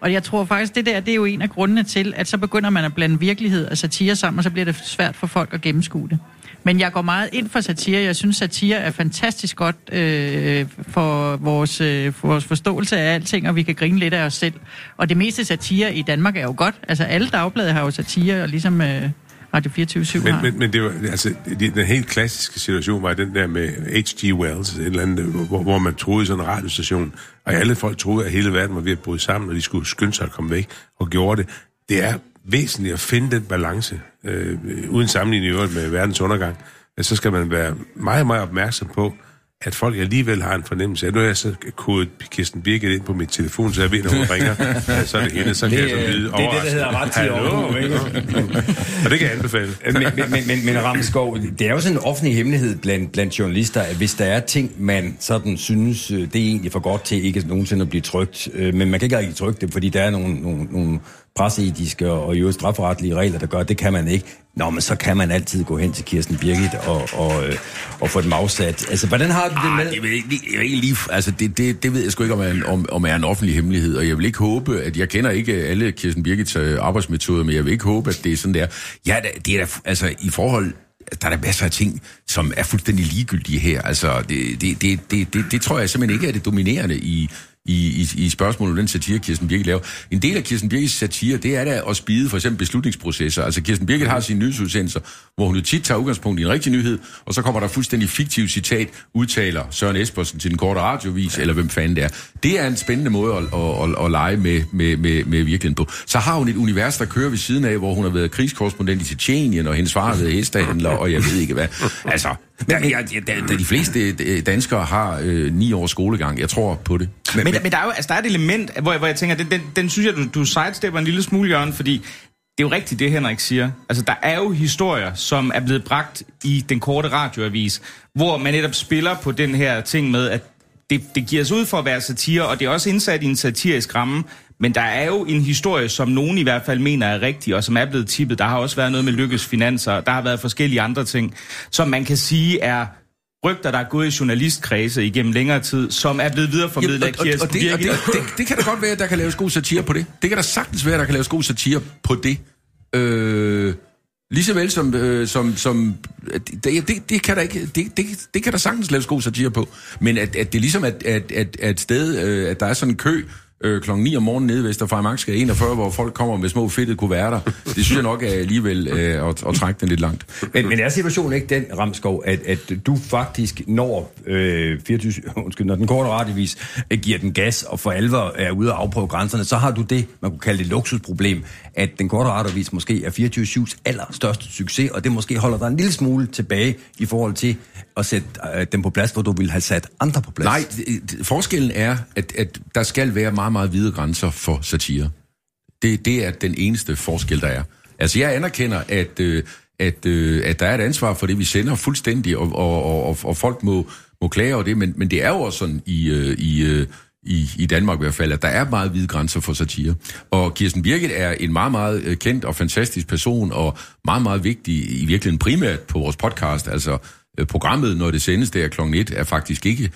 Og jeg tror faktisk, det der, det er jo en af grundene til, at så begynder man at blande virkelighed og satire sammen, og så bliver det svært for folk at gennemskue det. Men jeg går meget ind for satire. Jeg synes, satire er fantastisk godt øh, for, vores, øh, for vores forståelse af alting, og vi kan grine lidt af os selv. Og det meste satire i Danmark er jo godt. Altså alle dagblade har jo satire, og ligesom øh, Radio 24 Men, har. men, men det var, altså, den helt klassiske situation var den der med H.G. Wells, et eller andet, hvor, hvor man troede sådan en radiostation, og alle folk troede, at hele verden var ved at bryde sammen, og de skulle skynde sig at komme væk, og gjorde det. Det er væsentligt at finde den balance, øh, uden sammenligning i øvrigt med verdens undergang, at så skal man være meget, meget opmærksom på, at folk alligevel har en fornemmelse. At nu har jeg så kodet Kirsten Birgit ind på mit telefon, så jeg ved, når hun ringer, så er det hende, så kan Det, jeg så lyde det er det, der hedder omhu, ikke? Og det kan jeg anbefale. men, men, men, men, Ramskov, det er jo sådan en offentlig hemmelighed blandt, blandt journalister, at hvis der er ting, man sådan synes, øh, det er egentlig for godt til ikke nogensinde at blive trygt, øh, men man kan ikke rigtig trykke det, fordi der er nogle, nogle, nogle presseetiske og i øvrigt strafferetlige regler, der gør, det kan man ikke. Nå, men så kan man altid gå hen til Kirsten Birgit og, og, øh, og få dem afsat. Altså, hvordan har du det med? Ah, det, vil ikke, det, ikke lige, altså det, det, det ved jeg sgu ikke, om er, om, om er en offentlig hemmelighed, og jeg vil ikke håbe, at jeg kender ikke alle Kirsten Birgits øh, arbejdsmetoder, men jeg vil ikke håbe, at det er sådan der. Ja, det- det er da, altså i forhold, der er der masser af ting, som er fuldstændig ligegyldige her. Altså, det, det, det, det, det, det tror jeg simpelthen ikke er det dominerende i, i, i, i spørgsmålet om den satire, Kirsten Birgit laver. En del af Kirsten Birgits satire, det er da at spide for eksempel beslutningsprocesser. Altså Kirsten Birgit har sine nyhedsudsendelser, hvor hun jo tit tager udgangspunkt i en rigtig nyhed, og så kommer der fuldstændig fiktiv citat, udtaler Søren Espersen til den korte radiovis, eller hvem fanden det er. Det er en spændende måde at, at, at, at lege med, med, med, med virkeligheden på. Så har hun et univers, der kører ved siden af, hvor hun har været krigskorrespondent i Tjetjenien, og hendes far har været hestehandler, og jeg ved ikke hvad. Altså, der, jeg, da, da de fleste øh, danskere har øh, ni års skolegang, jeg tror på det. Men, men, men der er jo altså, der er et element, hvor jeg, hvor jeg tænker, den, den, den synes jeg, du, du sidestepper en lille smule, Jørgen, fordi det er jo rigtigt, det Henrik siger. Altså, der er jo historier, som er blevet bragt i den korte radioavis, hvor man netop spiller på den her ting med, at det, det giver sig ud for at være satire, og det er også indsat i en satirisk ramme, men der er jo en historie, som nogen i hvert fald mener er rigtig, og som er blevet tippet. Der har også været noget med Lykkes Finanser, der har været forskellige andre ting, som man kan sige er rygter, der er gået i journalistkredse igennem længere tid, som er blevet videreformidlet af og, og, Kirsten og, det, og det, det, det kan da godt være, at der kan laves god satire på det. Det kan da sagtens være, at der kan laves god satire på det. Øh, lige så vel som... Øh, som, som det, det, det, kan der ikke, det, det, det kan der sagtens laves god satire på. Men at, at det ligesom at, at, at, at et sted, øh, at der er sådan en kø øh, klokken 9 om morgenen nede ved Vesterfejmarkske 41, hvor folk kommer med små fedtede kuverter. Det synes jeg nok er alligevel øh, at, at trække den lidt langt. Men, men er situationen ikke den, Ramskov, at, at du faktisk når, øh, 24, undskyld, når den korte radiovis øh, giver den gas og for alvor er ude og afprøve grænserne, så har du det, man kunne kalde det luksusproblem, at den korte radiovis måske er 24-7's allerstørste succes, og det måske holder dig en lille smule tilbage i forhold til at sætte øh, dem på plads, hvor du ville have sat andre på plads. Nej, det- det- forskellen er, at, at der skal være meget, meget hvide grænser for satire. Det, det er den eneste forskel, der er. Altså, jeg anerkender, at, øh, at, øh, at der er et ansvar for det, vi sender fuldstændig, og, og, og, og, og folk må, må klage over det, men, men det er jo også sådan i, øh, i, øh, i, i Danmark i hvert fald, at der er meget hvide grænser for satire. Og Kirsten Birgit er en meget, meget øh, kendt og fantastisk person, og meget, meget vigtig, i virkeligheden primært på vores podcast. Altså, Øh, programmet, når det sendes der kl. 1, er faktisk ikke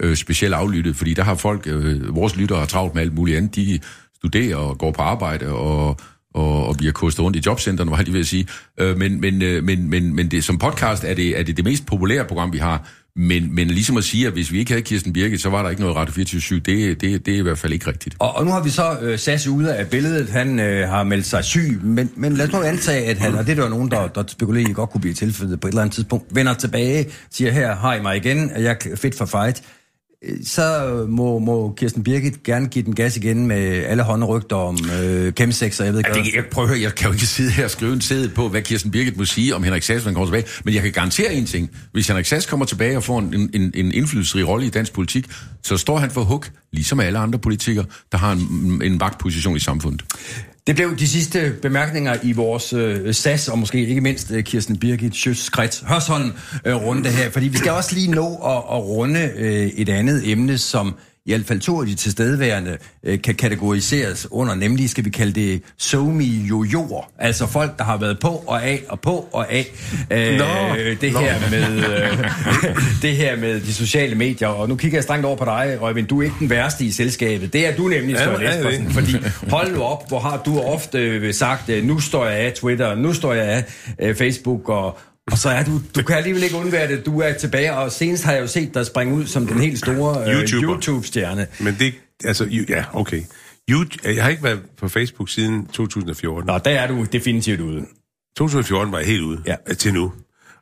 øh, specielt aflyttet, fordi der har folk, øh, vores lyttere har travlt med alt muligt andet. De studerer og går på arbejde og, og, og bliver kostet rundt i jobcenterne, var jeg lige ved at sige. Øh, men, men, øh, men, men, men det, som podcast er det, er det det mest populære program, vi har. Men, men ligesom at sige, at hvis vi ikke havde Kirsten Birgit, så var der ikke noget Radio 24 det, det, det er i hvert fald ikke rigtigt. Og, og nu har vi så øh, Sasse ude af billedet. Han øh, har meldt sig syg, men, men lad os nu antage, at han, og det er der jo nogen, der, der spekulerer i, godt kunne blive tilfældet på et eller andet tidspunkt, vender tilbage, siger, her har I mig igen, jeg er fit for fight. Så må, må Kirsten Birgit gerne give den gas igen med alle håndrygter om øh, chemsex, og jeg ved ikke Ja, det, jeg, prøv at høre, jeg kan jo ikke sidde her og skrive en sæde på, hvad Kirsten Birgit må sige om Henrik Sass, når han kommer tilbage. Men jeg kan garantere en ting. Hvis Henrik Sass kommer tilbage og får en, en, en indflydelsesrig rolle i dansk politik, så står han for hug, ligesom alle andre politikere, der har en, en magtposition i samfundet. Det blev de sidste bemærkninger i vores øh, SAS, og måske ikke mindst øh, Kirsten Birgit Sjøskret Hørsholm øh, runde her, fordi vi skal også lige nå at, at runde øh, et andet emne, som i hvert fald to af de tilstedeværende øh, kan kategoriseres under, nemlig skal vi kalde det somi jojoer, altså folk, der har været på og af og på og af. Øh, Nå, det nå. her med øh, det her med de sociale medier, og nu kigger jeg strengt over på dig, Røgvind, du er ikke den værste i selskabet, det er du nemlig, Søren ja, er Espersen, fordi hold nu op, hvor har du ofte øh, sagt, øh, nu står jeg af Twitter, nu står jeg af øh, Facebook, og, og så er du, du kan alligevel ikke undvære det, du er tilbage, og senest har jeg jo set dig springe ud som den helt store øh, YouTuber. YouTube-stjerne. Men det, altså, ja, okay. You- Jeg har ikke været på Facebook siden 2014. Nå, der er du definitivt ude. 2014 var jeg helt ude Ja. ja. til nu.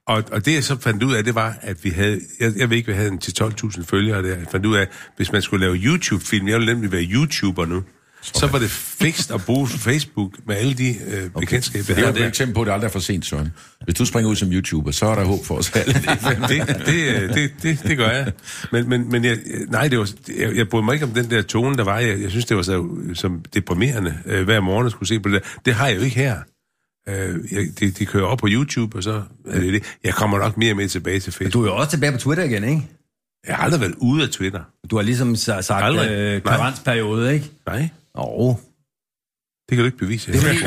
Og, og det jeg så fandt ud af, det var, at vi havde, jeg, jeg ved ikke, vi havde en til 12.000 følgere der. Jeg fandt ud af, hvis man skulle lave YouTube-film, jeg ville nemlig være YouTuber nu, så var det fikst at bruge Facebook med alle de øh, bekendtskaber, Det er jeg jo et eksempel på, at det aldrig er for sent, Søren. Hvis du springer ud som YouTuber, så er der håb for os alle. det, det, øh, det, det, det gør jeg. Men, men, men jeg, nej, det var, jeg, jeg brød mig ikke om den der tone, der var. Jeg, jeg synes, det var så som deprimerende øh, hver morgen at skulle se på det der. Det har jeg jo ikke her. Øh, jeg, det, de kører op på YouTube, og så er det det. Jeg kommer nok mere og mere tilbage til Facebook. Du er jo også tilbage på Twitter igen, ikke? Jeg har aldrig været ude af Twitter. Du har ligesom sa- sagt Aldrig. øh, karensperiode, ikke? Nej, Åh. det kan du ikke bevise. Det, Nej, det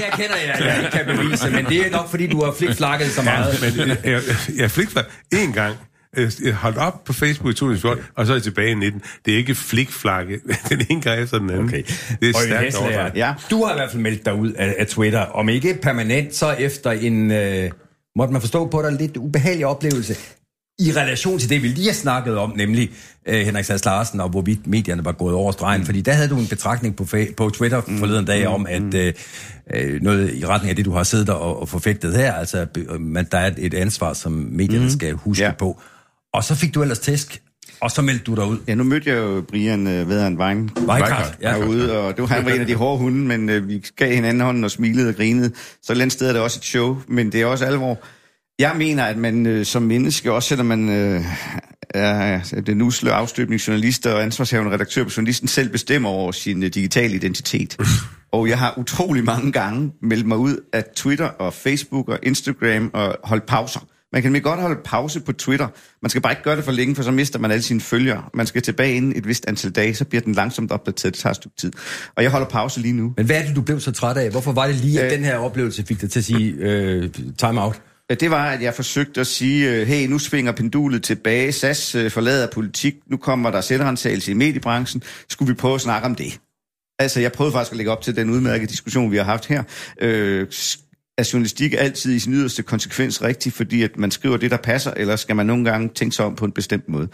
jeg, at jeg ikke kan bevise, men det er nok, fordi du har flikflakket så meget. Men jeg, jeg, jeg flikflak en gang. øh, Jeg holdt op på Facebook i 2014, og så er jeg tilbage i 19. Det er ikke flikflakke den ene gang efter den anden. Okay. Det er stærkt overtræk. Ja. Du har i hvert fald meldt dig ud af, af Twitter. Om ikke permanent, så efter en, øh, måtte man forstå på dig, lidt ubehagelig oplevelse i relation til det, vi lige har snakket om, nemlig øh, Henrik Sass Larsen og hvorvidt medierne var gået over stregen. Fordi der havde du en betragtning på, på Twitter forleden dag om, at øh, øh, noget i retning af det, du har siddet og, og forfægtet her, altså øh, man, der er et ansvar, som medierne mm. skal huske Ja. på. Og så fik du ellers tæsk, og så meldte du dig ud. Ja, nu mødte jeg jo Brian øh, ved Wein Weikart, ja. herude, og det var, han var en af de hårde hunde, men øh, vi gav hinanden hånden og smilede og grinede. Så et eller andet sted er det også et show, men det er også alvor. Jeg mener, at man øh, som menneske, også selvom man øh, er den usle afstøbningsjournalist og ansvarshavende redaktør på journalisten, selv bestemmer over sin øh, digitale identitet. og jeg har utrolig mange gange meldt mig ud af Twitter og Facebook og Instagram og holdt pauser. Man kan nemlig godt holde pause på Twitter. Man skal bare ikke gøre det for længe, for så mister man alle sine følgere. Man skal tilbage inden et vist antal dage, så bliver den langsomt opdateret. Det tager et stykke tid. Og jeg holder pause lige nu. Men hvad er det, du blev så træt af? Hvorfor var det lige, at Øh. den her oplevelse fik dig til at sige øh, time out? Øh, det var, at jeg forsøgte at sige, øh, hey, nu svinger pendulet tilbage, SAS øh, forlader politik, nu kommer der selvrensagelse i mediebranchen, skulle vi prøve at snakke om det? Altså, jeg prøvede faktisk at lægge op til den udmærkede diskussion, vi har haft her. Øh, er journalistik altid i sin yderste konsekvens rigtig, fordi at man skriver det, der passer, eller skal man nogle gange tænke sig om på en bestemt måde?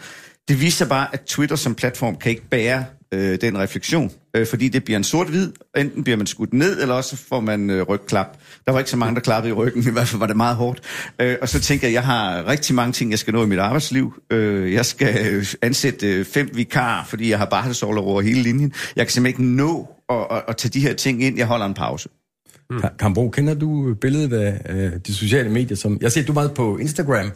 Det viser bare, at Twitter som platform kan ikke bære øh, den refleksion, øh, fordi det bliver en sort-hvid. Enten bliver man skudt ned, eller også får man øh, rygklap. Der var ikke så mange, der klappede i ryggen, i hvert fald var det meget hårdt. Øh, og så tænker jeg, jeg har rigtig mange ting, jeg skal nå i mit arbejdsliv. Øh, jeg skal øh, ansætte øh, fem vikarer, fordi jeg har barselsårlov over hele linjen. Jeg kan simpelthen ikke nå at, at, at tage de her ting ind. Jeg holder en pause. Mm. Kambro, kender du billedet af øh, de sociale medier? Som, jeg ser, du meget på Instagram.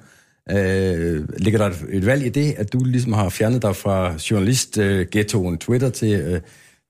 Øh, ligger der et, valg i det, at du ligesom har fjernet dig fra journalist-ghettoen øh, Twitter til øh,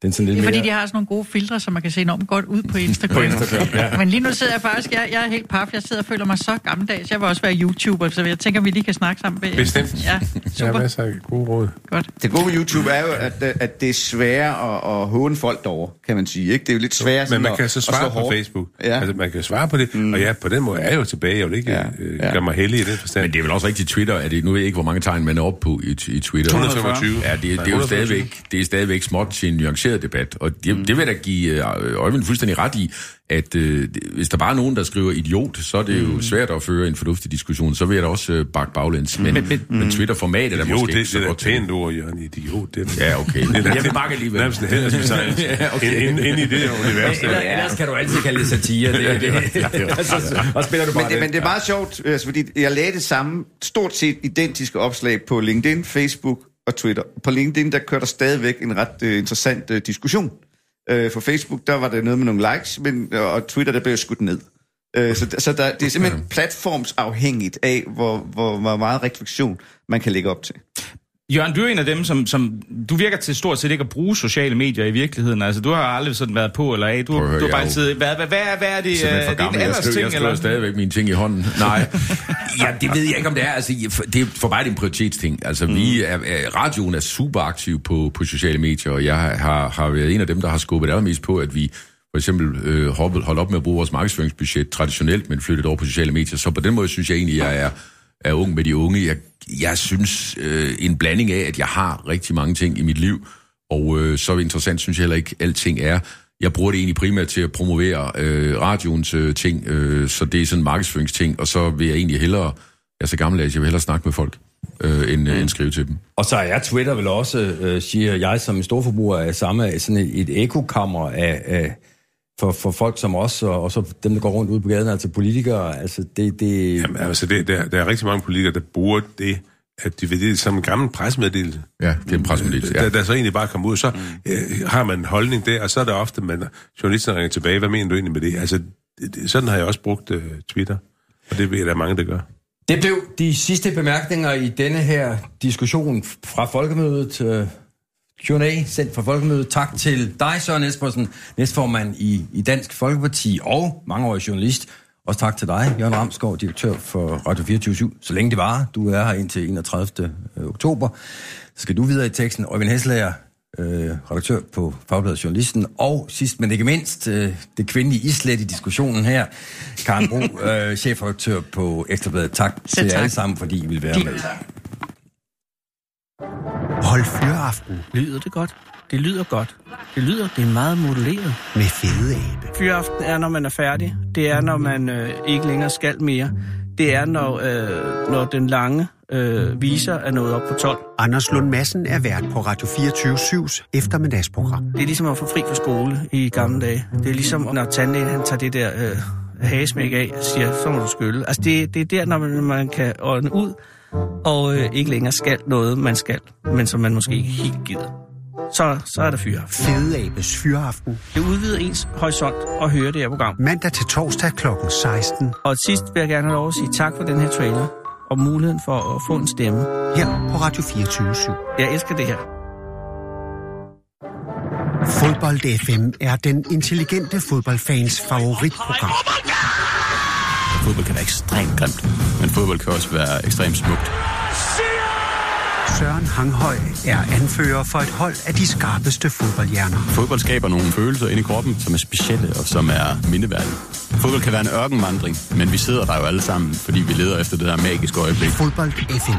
den sådan lidt Det er fordi, mere... de har sådan nogle gode filtre, så man kan se enormt godt ud på Instagram. På Instagram, ja. Men lige nu sidder jeg faktisk, jeg, jeg er helt paf, jeg sidder og føler mig så gammeldags. Jeg vil også være YouTuber, så jeg tænker, vi lige kan snakke sammen. Bag. Bestemt. Ja, er super. masser af gode råd. Godt. Det gode ved YouTube er jo, at, at det er sværere at, at håne folk derovre, kan man sige. Ikke? Det er jo lidt sværere Men man at- kan så svare på hårdt. Facebook. Ja. Altså, man kan svare på det. Mm. Og ja, på den måde er jeg jo tilbage. Jeg vil ikke Ja. øh, gøre mig heldig i den forstand. Men det er vel også rigtigt Twitter, at det, nu ved jeg ikke, hvor mange tegn man er oppe på i, i Twitter. 125. Ja, det, det er jo 125. stadigvæk, det er stadigvæk småt til en nuanceret debat, og det, mm. det vil jeg da give øh, Øjvind fuldstændig ret i, at øh, det- hvis der bare er nogen, der skriver idiot, så er det jo svært at føre en fornuftig diskussion, så vil jeg da også øh, bakke baglæns. Men, men, men, men Twitter-formatet er måske det, ikke det så er da godt et til. pænt ord, Jørgen. Idiot. Det er, Ja, okay. Men jeg vil bakke alligevel. Nærmest en hædersbetegnelse. Ja, okay. ind, ind, i det univers. der. Ellers, ellers kan du altid kalde det satire. Det, det, altså, og spiller du bare Men det, men det er meget sjovt, altså, fordi jeg lagde det samme, stort set identiske opslag på LinkedIn, Facebook og Twitter. På LinkedIn, der kører der stadigvæk en ret uh, interessant uh, diskussion. Uh, for Facebook, der var det noget med nogle likes, men, og Twitter, der blev skudt ned. Uh, så så der, det er simpelthen platformsafhængigt af, hvor, hvor, hvor meget refleksion man kan lægge op til. Jørgen, du er en af dem, som, som... Du virker til stort set ikke at bruge sociale medier i virkeligheden. Altså, du har aldrig sådan været på eller af. Du, høre, du har bare altid... Hvad, hvad, hvad, er, hvad er det? øh, er det en. Jeg skriver, jeg skriver stadigvæk mine ting i hånden. Nej, ja, det ved jeg ikke, om det er. Altså, det er for mig er det en prioritetsting. Altså, mm. vi er, er, radioen er super aktiv på, på sociale medier, og jeg har, har været en af dem, der har skubbet allermest på, at vi for eksempel øh, hoppet, holdt op med at bruge vores markedsføringsbudget traditionelt, men flyttet over på sociale medier. Så på den måde synes jeg egentlig, jeg er, er ung med de unge. Jeg, jeg synes øh, en blanding af, at jeg har rigtig mange ting i mit liv, og øh, så interessant synes jeg heller ikke, alting er. Jeg bruger det egentlig primært til at promovere øh, radioens øh, ting, øh, så det er sådan en markedsføringsting, og så vil jeg egentlig hellere, jeg er så gammeldags, jeg vil hellere snakke med folk, øh, end, mm. end skrive til dem. Og så er Twitter vel også, øh, siger jeg som en storforbruger, er samme sådan et, et ekokammer af, af for, for folk som os, og, og så dem, der går rundt ude på gaden, altså politikere, altså det... det Jamen, altså, det, der, der er rigtig mange politikere, der bruger det, at de vil det som en gammel pressemeddelelse. Ja, det er en pressemeddelelse, ja. Der, der så egentlig bare kommer ud, så øh, har man en holdning der, og så er det ofte, man journalisten ringer tilbage, hvad mener du egentlig med det? Altså, det, sådan har jeg også brugt øh, Twitter, og det ved jeg, der er mange, der gør. Det blev de sidste bemærkninger i denne her diskussion fra Folkemødet. øh, Q&A sendt fra Folkemødet. Tak til dig, Søren Espersen, næstformand i, i Dansk Folkeparti og mangeårig journalist. Også tak til dig, Jørgen Ramskov, direktør for Radio 24 så længe det var. Du er her indtil 31. oktober. Så skal du videre i teksten. Øjvind Heslager, øh, redaktør på Fagbladet Journalisten, og sidst men ikke mindst, øh, det kvindelige islet i diskussionen her, Karen Bro, øh, chefredaktør på Ekstrabladet. Tak Selv til tak. alle sammen, fordi I vil være med. Hold fyraften Lyder det godt? Det lyder godt. Det lyder, det er meget moduleret. med fede abe. Fyraften er, når man er færdig. Det er, når man øh, ikke længere skal mere. Det er, når, øh, når den lange øh, viser er nået op på 12. Anders Lund Madsen er vært på Radio 24-7's eftermiddagsprogram. Det er ligesom at få fri fra skole i gamle dage. Det er ligesom, når tandlægen han tager det der øh, hagesmæk af og siger, så må du skylle. Altså, det, det er der, når man, man kan ånde ud, og øh, ikke længere skal noget, man skal, men som man måske ikke helt gider. Så, så er der fyre. Fede abes fyraften. Det udvider ens horisont at høre det her program. Mandag til torsdag kl. 16. Og sidst vil jeg gerne have lov at sige tak for den her trailer, og muligheden for at få en stemme. Her på Radio 24-7. Jeg elsker det her. Fodbold FM er den intelligente fodboldfans favoritprogram. Fodbold kan være ekstremt grimt, men fodbold kan også være ekstremt smukt. Søren Hanghøj er anfører for et hold af de skarpeste fodboldhjerner. Fodbold skaber nogle følelser inde i kroppen, som er specielle og som er mindeværdige. Fodbold kan være en ørkenvandring, men vi sidder der jo alle sammen, fordi vi leder efter det der magiske øjeblik. Fodbold FM.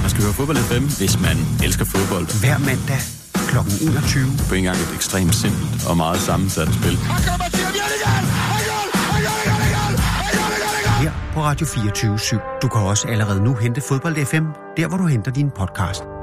Man skal høre Fodbold FM, hvis man elsker fodbold. Hver mandag kl. 21. På en gang et ekstremt simpelt og meget sammensat spil. Her på Radio 24 /7. Du kan også allerede nu hente Fodbold FM, der hvor du henter din podcast.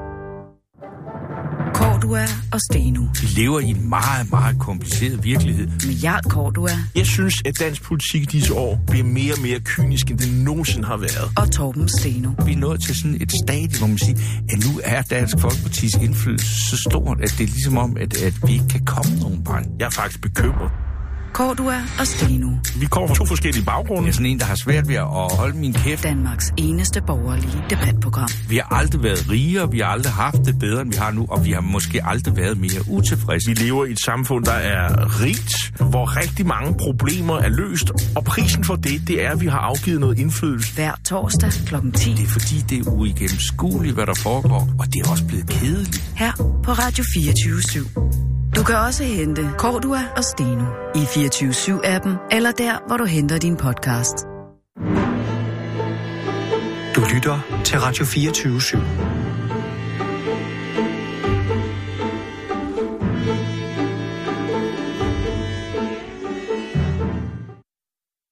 Cordua og Steno. Vi lever i en meget, meget kompliceret virkelighed. Med Jarl Cordua Jeg synes, at dansk politik i disse år bliver mere og mere kynisk, end det nogensinde har været. og Torben Steno. Vi er nået til sådan et stadie, hvor man siger, at nu er Dansk Folkepartis indflydelse så stort, at det er ligesom om, at, at vi ikke kan komme nogen vej. Jeg er faktisk bekymret. Cordua og Steno. Vi kommer fra to forskellige baggrunde. Jeg er sådan en, der har svært ved at holde min kæft. Danmarks eneste borgerlige debatprogram. Vi har aldrig været rigere, vi har aldrig haft det bedre, end vi har nu, og vi har måske aldrig været mere utilfredse. Vi lever i et samfund, der er rigt, hvor rigtig mange problemer er løst, og prisen for det, det er, at vi har afgivet noget indflydelse. Hver torsdag kl. 10. Det er fordi, det er uigennemskueligt, hvad der foregår, og det er også blevet kedeligt. Her på Radio 24 /7. Du kan også hente Cordua og Steno i 24-7-appen, eller der, hvor du henter din podcast. Du lytter til Radio 24 /7.